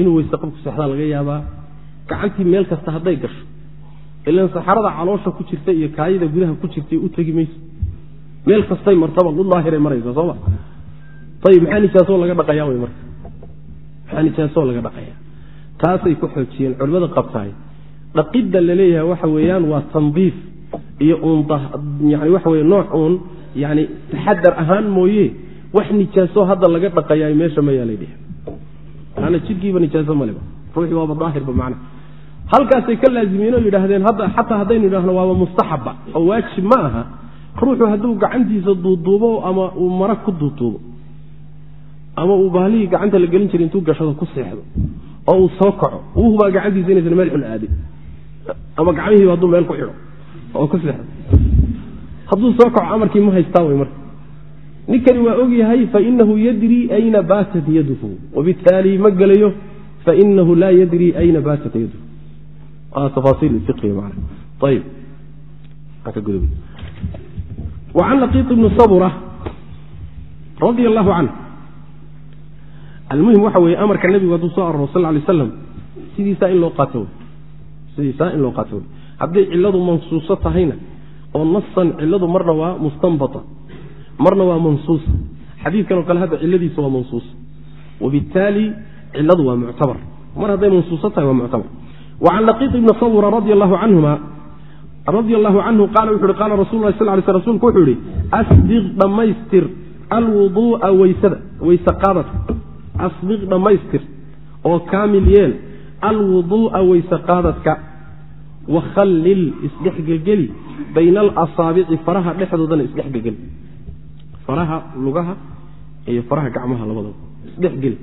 inuu weyse qabku seexdaa laga yaabaa gacantii meel kasta hadday gasho ilan saxarada caloosha ku jirta iyo kaayada gudaha ku jirtay u tegi mayso. Meel kastay martaba lu daahiray maraysa sooma ayib maxaa nijaasoo laga dhaqayaa wy marka? Maxaa nijaasoo laga dhaqayaa? Taasay ku xoojiyeen culimmada qabtaay dhaqidda la leeyahay waxa weeyaan waa tandiif iyo uun yani waxa weye nooc uun yani taxadar ahaan mooye wax nijaaso hadda laga dhaqayaa meesha ma yaalay dheh jidhkiiba nijaaso maleba ruuxii waaba daahirba macna. Halkaasay ka laazimiyeen oo yidhaahdeen hadda xataa haddaynu yidhahno waaba mustaxabba oo waajib ma aha. Ruuxu hadduu gacantiisa duuduubo ama uu mara ku duuduubo ama uu bahlihii gacanta la gelin jiray intuu gashado ku seexdo oo uu soo kaco uu hubaa gacantiisa inaysan meel xun aadin ama gacmihiiba hadduu meel ku xidho ku hadduu soo kaco amarkii ma haystaa way marka. Ninkani waa og yahay fainahu yadrii ayna baatat yaduhu. Wabitaali ma gelayo fainahu laa yadrii ayna baatat yaduhu. Wacan laqiit ibni sabura radia allahu canh almuhim waxa weeye amarka nebigu hadduu soo aroro sal lay slam sidiisaa in loo qaato. Sidiisaa in loo qaato hadday cilladu mansuuso tahayna oo nasan cilladu marna waa mustanbata marna waa mansuusa xadiidkan oo kale hadda cilladiisa waa mansuusa wabittaali cilladu waa muctabar. Mar hadday mansuuso tahay waa muctabar. Wacan laqiit ibni sabura radi allahu canhuma radia allahu canhu qaala wuxu uhi qaala rasul lah sal lay sl rsulku wuxuu yihi asbiq dhammaystir alwuduu'a weysada weyse qaadadka asbiq dhammaystir oo kaamil yeel alwuduu'a weyse qaadadka wakhallil isdhexgelgeli bayna alasaabici faraha dhexdoodana isdhexgelgeli faraha lugaha iyo faraha gacmaha labadaba isdhexgeli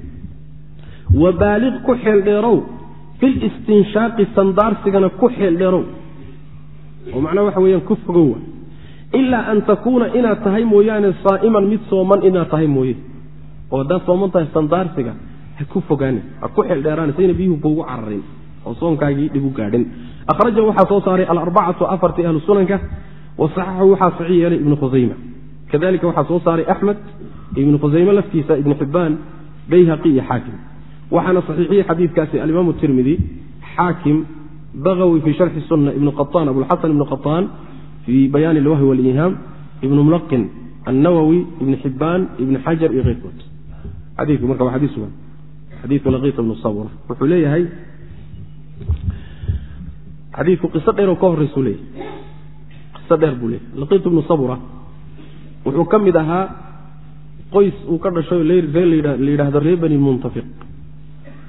wabaaliq ku xeeldheerow filistinshaaqi sandaarsigana ku xeeldheerow oo macnaha waxa weyaan ku fogowa ilaa an takuuna inaad tahay mooyaane saa'iman mid sooman inaad tahay mooye oo haddaad sooman tahay sandaarsiga ha ku fogaani ha ku xeeldheeraan sayna biyuhu kuugu cararin oo soonkaagii dhib u gaadhin akhrajahu waxaa soo saaray alarbacatu afartii ahlu sunanka wa saxaxahu waxaa saxiix yeelay ibnu khusayma kadalika waxaa soo saaray axmed ibnu khusayme laftiisa ibnu xibbaan bayhaqi iyo xaakim. Waxaana saxiixiyey xadiidkaasi alimaamu tirmidi xaakim bagawi fii sharxi sunna ibnu qaطaan abulxasan ibnu qaطaan fii bayaani alwahyi waliihaam ibnu mulaqin annawowi ibnu xibbaan ibnu xajar iyo keyrkood xadiiku marka waa xadiis sugan xadiiku laqiit ibnu sabura wuxuu leeyahay xadiidku qiso dheeroo ka horreysuu leeyahy qiso dheer buu leeyahy laqiit ibnu sabura. Wuxuu ka mid ahaa qoys uu ka dhashay ree la yidhaahdo ree bani muntafiq.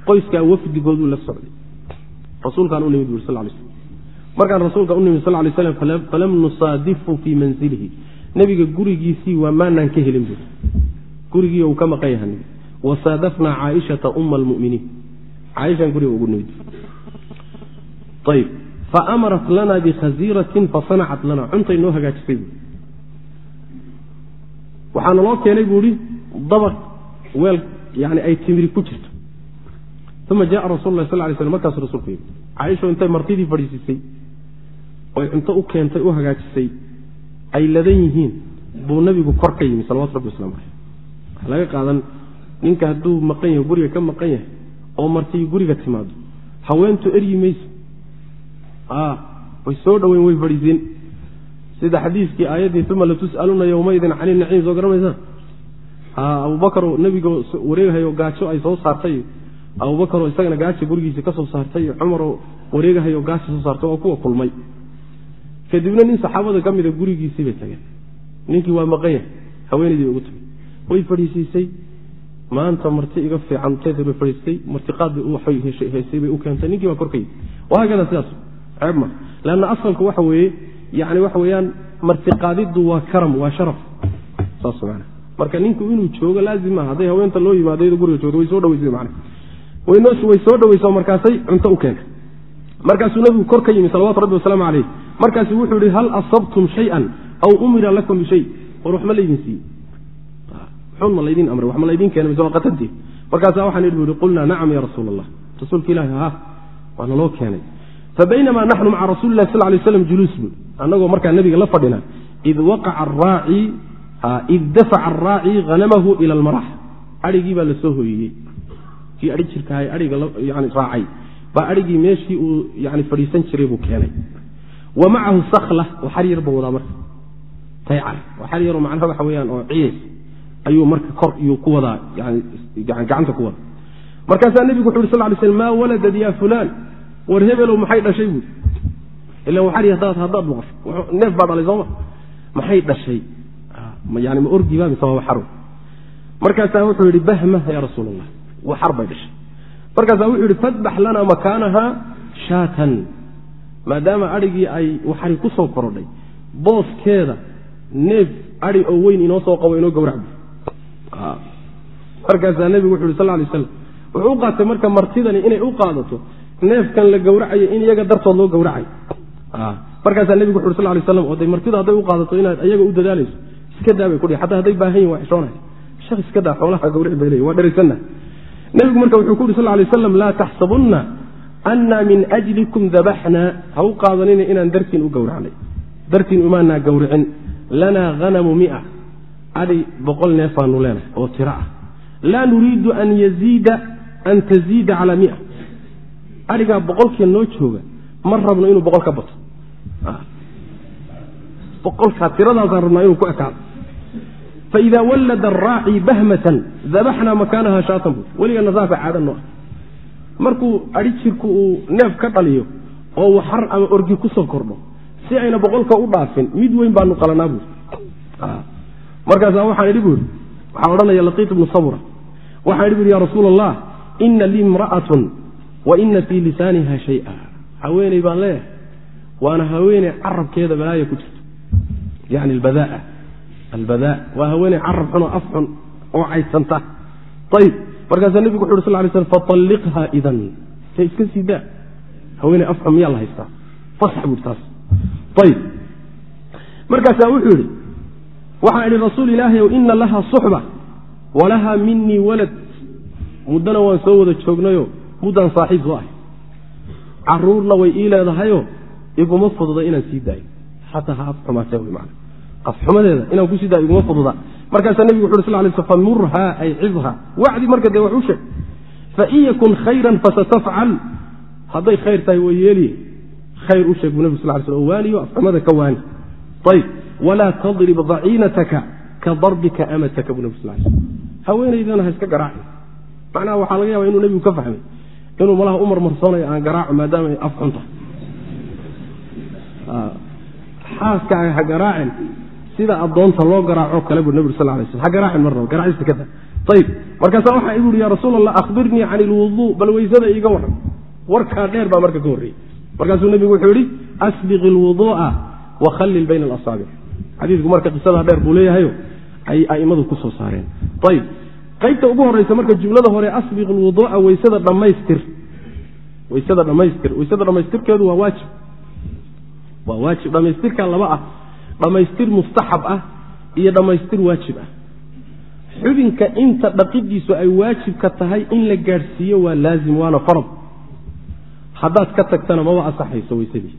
Qoyskaa wafdigooduu la socday. Rasuulkaan u nimid buri sal lay slm markaan rasuulka u nimid sal lay slam falam nusaadifu fii manzilihi. Nebiga gurigiisii waa maanaan ka helin buuri gurigii uu ka maqan yahay. Wasaadafnaa caaishata uma almuminiin caaishaan guriga ugu nimid ayb faamarat lana bikhasiiratin fasanacat lana cuntay noo hagaajisay bu waxaa naloo keenay buu ihi dabaq weel yani ay timiri ku jirto uma jaءa rasul lah sal lay slm markaasu rasulku yimi caaisho intay martidii fadhiisisay oy cunto u keentay u hagaajisay ay ladan yihiin buu nabigu kor ka yimi salawatu rabbi waslamu aleyh waxaa laga qaadan ninka hadduu maqan yahay guriga ka maqan yahay oo martii guriga timaado haweentu eryi mayso way soo dhoweyn way fadhiisin. Sida xadiiskii aayaddii uma latus'aluna yowmaidin cani naciim soo garamaysaa abubakar nebiga wareegahayo gaajo ay soo saartay. Abubakaroo isagana gaaja gurigiisa ka saartay. Cumaroo wareegahayo gaaja soo saartay waa kuwa kulmay. Kadibna nin saxaabada ka mida gurigiisii bay tageen. Ninkii waa maqan yahay haweenaydii ugu tagay way fadhiisiisay. Maanta marti iga fiican teeda bay fadhiistay martiqaad bay haysay bay u keentay. Ninkii baa korkayid wahaakada sidaas ceeb ma. Leanna asalku waxa weeye yani waxa weeyaan martiqaadiddu waa karam waa sharaf. Saas maana marka ninku inuu joogo laazim maaha hadday haweenta loo yimaado iyado guriga joogto way soo dhaweysay macna way soo dhaweysa markaasay cunto u keentay markaasuu nabigu kor ka yimi salawatu rabbi wasalaamu caleyh markaasu wuxuu yihi hal asabtum shayan aw umira lakum bishay war wax ma laydin siiye xun ma laydin amray wax ma laydin keena mise waa qatantii markaasaa waxaan idhi bu ihi qulnaa nacam ya rasuula allah rasuulka ilahi ha waa naloo keenay fabaynamaa naxnu maca rasuli lah sal lay slam juluus bu annagoo markaa nabiga la fadhina id dafaca araaci hanamahu ila almarax adhigii baa la soo kii adhi jirkahay aiga yani raacay baa adhigii meeshii uu yani fadhiisan jiray buu keenay wa macahu sakla oo xar yar buu wadaa marka taycar oo xar yaroo macnaha waxa weyaan oo ciyays ayuu marka kor iyuu ku wadaa yani gacanta ku wada markaasaa nebigu wuxu uri sal lay slm maa waladad ya fulaan war hebelow maxay dhashay buui ila waxar hadaad haddaad maqasho. Neef baa dhalay sooma? Maxay dhashay? Yani ma orgiba mise waa xaro markaasaa wuxuu yidhi bahma ya rasuul allah waxar bay dhashay. Markaasaa wuxuu yidhi fadbax lana makaanaha shaatan. Maadaama adhigii ay waxari ku soo korodhay booskeeda neef adi oo weyn inoo soo qabo inoo gowracbu markaasaa nebigu wuxu yhi sal lay slam wuxuu u qaatay marka martidani inay u qaadato neefkan la gowracayo in iyaga dartood loo gowracayo markaasaa nebigu wuxu sal lay slam de martidu hadday u qaadato inaad iyaga u dadaalayso iska daa bay xataa hadday baahan yihiin waa xishoonaya shak iska daa xoolaha gawrici bay leeyi waa dheraysanna nebigu marka wuxuu ku yuri sal lay slam laa taxsabunna anna min ajlikum dabaxnaa ha u qaadanina inaan dartiin u gowracnay dartiin umaanaa gowricin lanaa hanamu mia. Adhi boqol neefaanu leenahay oo tiro ah. Laa nuriidu an yaziida an taziida calaa mia adhigaa boqolkii noo jooga ma rabno inuu boqol ka bato. Boqolkaa tiradaasaan rabnaa inuu ku ekaado. Faida wallada araaci bahmatan dabaxnaa makaanaha shaatan bu weligana saasa caada ah markuu adhi uu neef ka dhaliyo oo waxar ama orgi ku kordho si ayna boqolka u dhaafin mid weyn baanu qalanaa buuri markaasaa waxaan idhi buuri waxaa odhanaya laqiit ibnu sabra waxaan idhi buuri ya rasuula allah ina lii imra'atun wa ina fii lisaaniha shaya. Haweeney baan leeyahay. Waana haweeney carabkeeda balaaya ku jirto. Yani albadaa albadaa waa haweeney carab xun oo af xun oo caysanta ayib markaasaa nebigu wuxu uri sal lay slam fatalliqha idan. Se iska sii daa. Haweeney af xun miyaa la haystaa? Fasax buuri taas. Ayib markaasaa wuxuu yidhi waxaan idhi rasuul ilaahay ow ina laha suxba walaha minii walad. Muddana waan soo wada joognayo muddaan saaxiib soo ahay caruurna way ii leedahayoo iguma fududa inaan sii daayo. Xataa ha afxumaatee wy man afxumadeeda inaan ku sii daayo iguma fududa. Markaasaa nebigu wuxu sl famurha ay cidha wacdi marka dee wax u sheeg. Fain yakun khayran fasatafcal hadday khayr tahay way yeeliye. Khayr u sheeg buu nebig sal sl waaniyo afxumada ka waani. Ayb walaa tadrib daciinataka ka darbika amataka buu lay sl haweenaydana ha iska garaaci macnaha waxaa laga yaba inuu nebigu ka fahmay inuu malaha u marmarsoonayo aan garaaco maadaama ay af xun tahay xaaskaaga ha garaacin sida addoonta loo garaaco kale buu nebigu sal lay sl ha garaacin marnaba garaacista ka da ayib markaasaa waxaa igu yihi ya rasuul allah akhbirnii can ilwuduu bal weysada iiga waran warkaa dheer baa marka ka horreeyey markaasuu nebigu wuxuu yihi asbiq ilwuduu'a wakhallil bayna alasaabic xadiidku marka qisadaa dheer buu leeyahayo ay a'immadu ku soo saareen. Ayib qaybta ugu horeysa marka jumlada hore asbiq lwuduuca weysada dhammaystir. Weysada dhammaystir. Weysada dhammaystirkeedu waa waajib. Waa waajib. Dhammaystirka laba ah dhammaystir mustaxab ah iyo dhammaystir waajib ah. Xubinka inta dhaqidiisu ay waajibka tahay in la gaadhsiiyo waa laazim waana farad. Haddaad ka tagtana maba asaxayso weysadii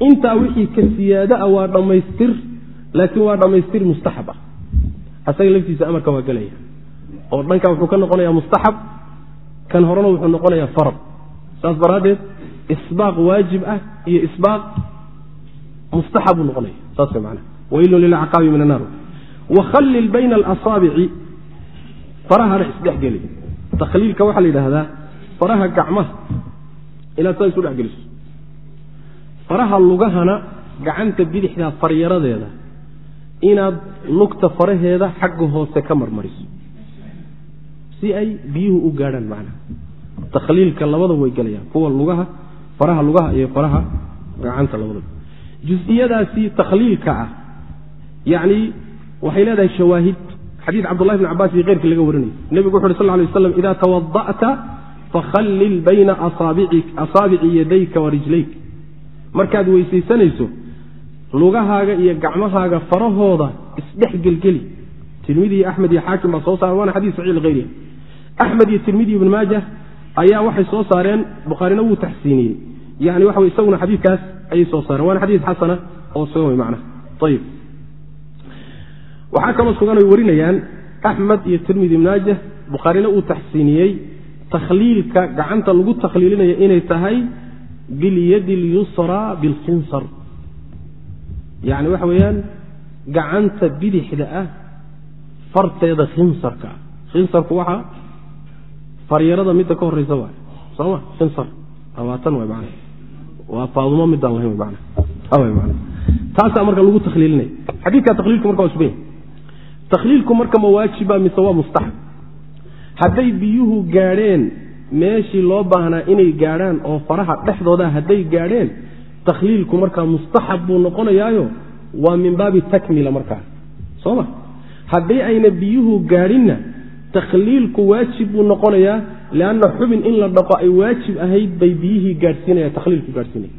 intaa wixii ka siyaado ah waa dhammaystir laakiin waa dhammaystir mustaxab ah. Asaga laftiisa amarka waa gelaya oo dhankan wuxuu ka noqonayaa mustaxab kan horena wuxuu noqonayaa farad. Saas daraaddeed isbaaq waajib ah iyo isbaaq mustaxab buu noqonaya. Saas way macnaha. Wailun lilcaqaabi min annaar wakhallil bayna alasaabici farahana isdhexgeli takhliilka waxaa la yidhaahdaa faraha gacmaha inaad saa isu dhexgeliso faraha lugahana gacanta bidixdaa faryaradeeda inaad lugta faraheeda xagga hoose ka marmariso si ay biyuhu u gaadhaan macnaha takhliilka labada way gelayaan kuwa lugaha faraha lugaha iyo faraha gacanta labadaba jus-iyadaasi takhliilka ah yacni waxay leedahay shawaahid. Xadiid cabdullahi bn cabbaas iyo keyrkii laga warinayay. Nebigu wuxu uhi sal lay waslam ida tawada'ta fakhallil bayna asaabici yadayka wa rijlayk. Markaad weysaysanayso lugahaaga iyo gacmahaaga farahooda isdhex gelgeli tirmidi axmed iyo xaakim baa soo saaren waana xadis saxiix hayriha axmed iyo tirmidi ibn maaja ayaa waxay soo saareen bukhaarina wuu taxsiiniyey yani waxa wey isaguna xadiidkaas ayay soo saareen waana xadiis xasana oo wey macnaha ayib waxaa kaloo sugan ay warinayaan axmed iyo tirmidi maaja bukhaarina uu taxsiiniyey takhliilka gacanta lagu takhliilinaya inay tahay bilyadi اlyusra bilkhinsar yani waxa weeyaan gacanta bidixda ah farteeda khinsarka khinsarku waxaa faryarada midda ka horeysa waay. Soma khinsar labaatan way man waa faadumo midaan lahayn man man taasaa marka lagu takhliilinaya xadiidka takhliilku marka waa sugan takhliilku marka ma waajiba mise waa mustaxab? Hadday biyuhu gaadheen meeshii loo baahnaa inay gaadhaan oo faraha dhexdooda hadday gaadheen takhliilku markaa mustaxab buu noqonayaayo waa min baabi takmila markaa. Soo ma? Haddii ayna biyuhu gaadhinna takhliilku waajib buu noqonayaa leanna xubin in la dhaqo ay waajib ahayd bay biyihii gaadhsiinaya takhliilku gaadhsiinaya.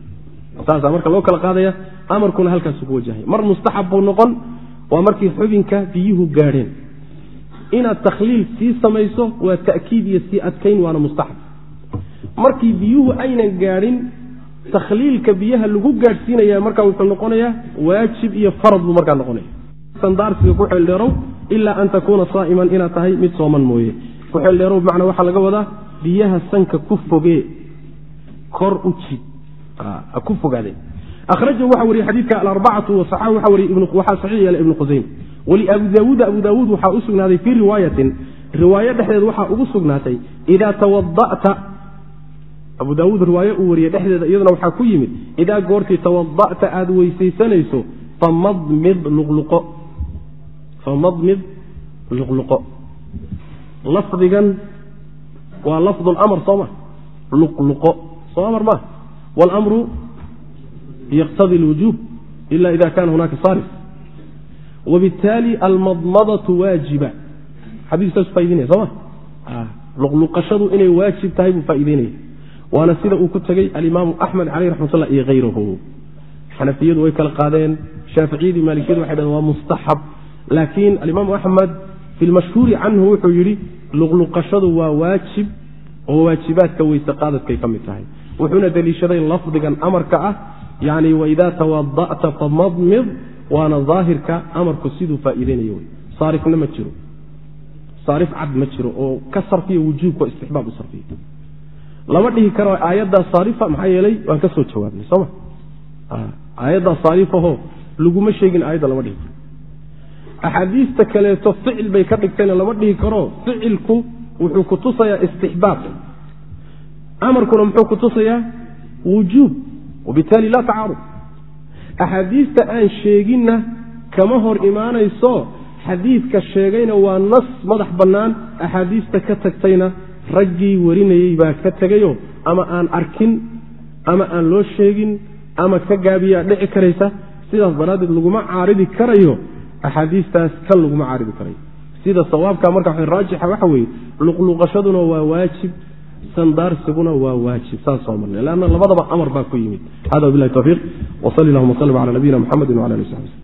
Saasaa marka loo kala qaadaya amarkuna halkaasu ku wajahay mar mustaxab buu noqon waa markii xubinka biyuhu gaadheen. Inaad takhliil sii samayso waa ta'kiid iyo sii adkayn waana mustaxab. Markii biyuhu aynan gaadhin takhliilka biyaha lagu gaadhsiinaya markaa wuxuu noqonayaa waajib iyo farad buu markaa noqonaya sandaarsiga ku xeeldheerow ilaa an takuuna saa'iman inaad tahay mid sooman mooye. Ku xeeldheerow bimacnaa waxaa laga wadaa biyaha sanka ku fogee kor u jid. Ha ku fogaadeen. Akhrajahu waxa wariyey xadiidka alarbacatu wasaxahu waxa wariyey waxaa saxiix yeela ibnu qusaym waliabi daawuuda abu daawuud waxaa u sugnaaday fii riwaayatin. Riwaayo dhexdeed waxaa ugu sugnaatay idaa tawada'ta abu daawuud riwaayo uu wariyey dhexdeeda iyaduna waxaa ku yimid idaa goortii tawada'ta aada weysaysanayso famadmid luqluqo famadmid luqluqo. Lafdigan waa lafdu lamr soo ma? Luqluqo. Soo amar ma? Wاlmru yaqtadi اlwujuub ila ida kana hunaka sarif wbitaali almadmadatu waajiba. Xadiis saas faaidinaya soo ma? Luqluqashadu inay waajib tahay buu faa'ideynaya waana sida uu ku tegey alimaamu axmed caleyh raxmat ullah iyo hayruhu xanafiyadu way kala qaadeen shaaficiyadii maalikiyadu waxay dhaheen waa mustaxab laakiin alimaamu axmed fi lmashhuuri canhu wuxuu yidhi luqluqashadu waa waajib oo waajibaadka weyse qaadadkay ka mid tahay. Wuxuuna deliishaday lafdigan amarka ah yani waidaa tawada'ta famadmid waana daahirka amarku siduu faa'iideynayo wey. Saarifna ma jiro. Saarif cad ma jiro oo ka sarfiya wujuubka istixbaab u sarfiya. Lama dhihi karo aayaddaa saarifa maxaa yeelay waan ka soo jawaabnay sooma aayaddaa saarifaho laguma sheegin aayadda lama dhihi karo axaadiista kaleeto ficil bay ka dhigtayna lama dhihi karo. Ficilku wuxuu ku tusayaa istixbaab. Amarkuna muxuu ku tusayaa wujuub wabitaali laa tacaarud. Axaadiista aan sheeginna kama hor imaanayso xadiidka sheegayna waa nas madax bannaan axaadiista ka tagtayna raggii warinayey baa ka tegayo ama aan arkin ama aan loo sheegin ama ka gaabiyaa dhici karaysa sidaas daraaddeed laguma caaridi karayo axaadiistaas kan laguma caaridi karayo sida sawaabka marka raajixa waxa weeye luqluqashaduna waa waajib sandaarsiguna waa waajib saas soo marnay lanna labadaba amar baa ku yimid. Hada wabilahi tawfiiq wsali allahuma wslm cala nabiyina mxamedi wala ali saxbi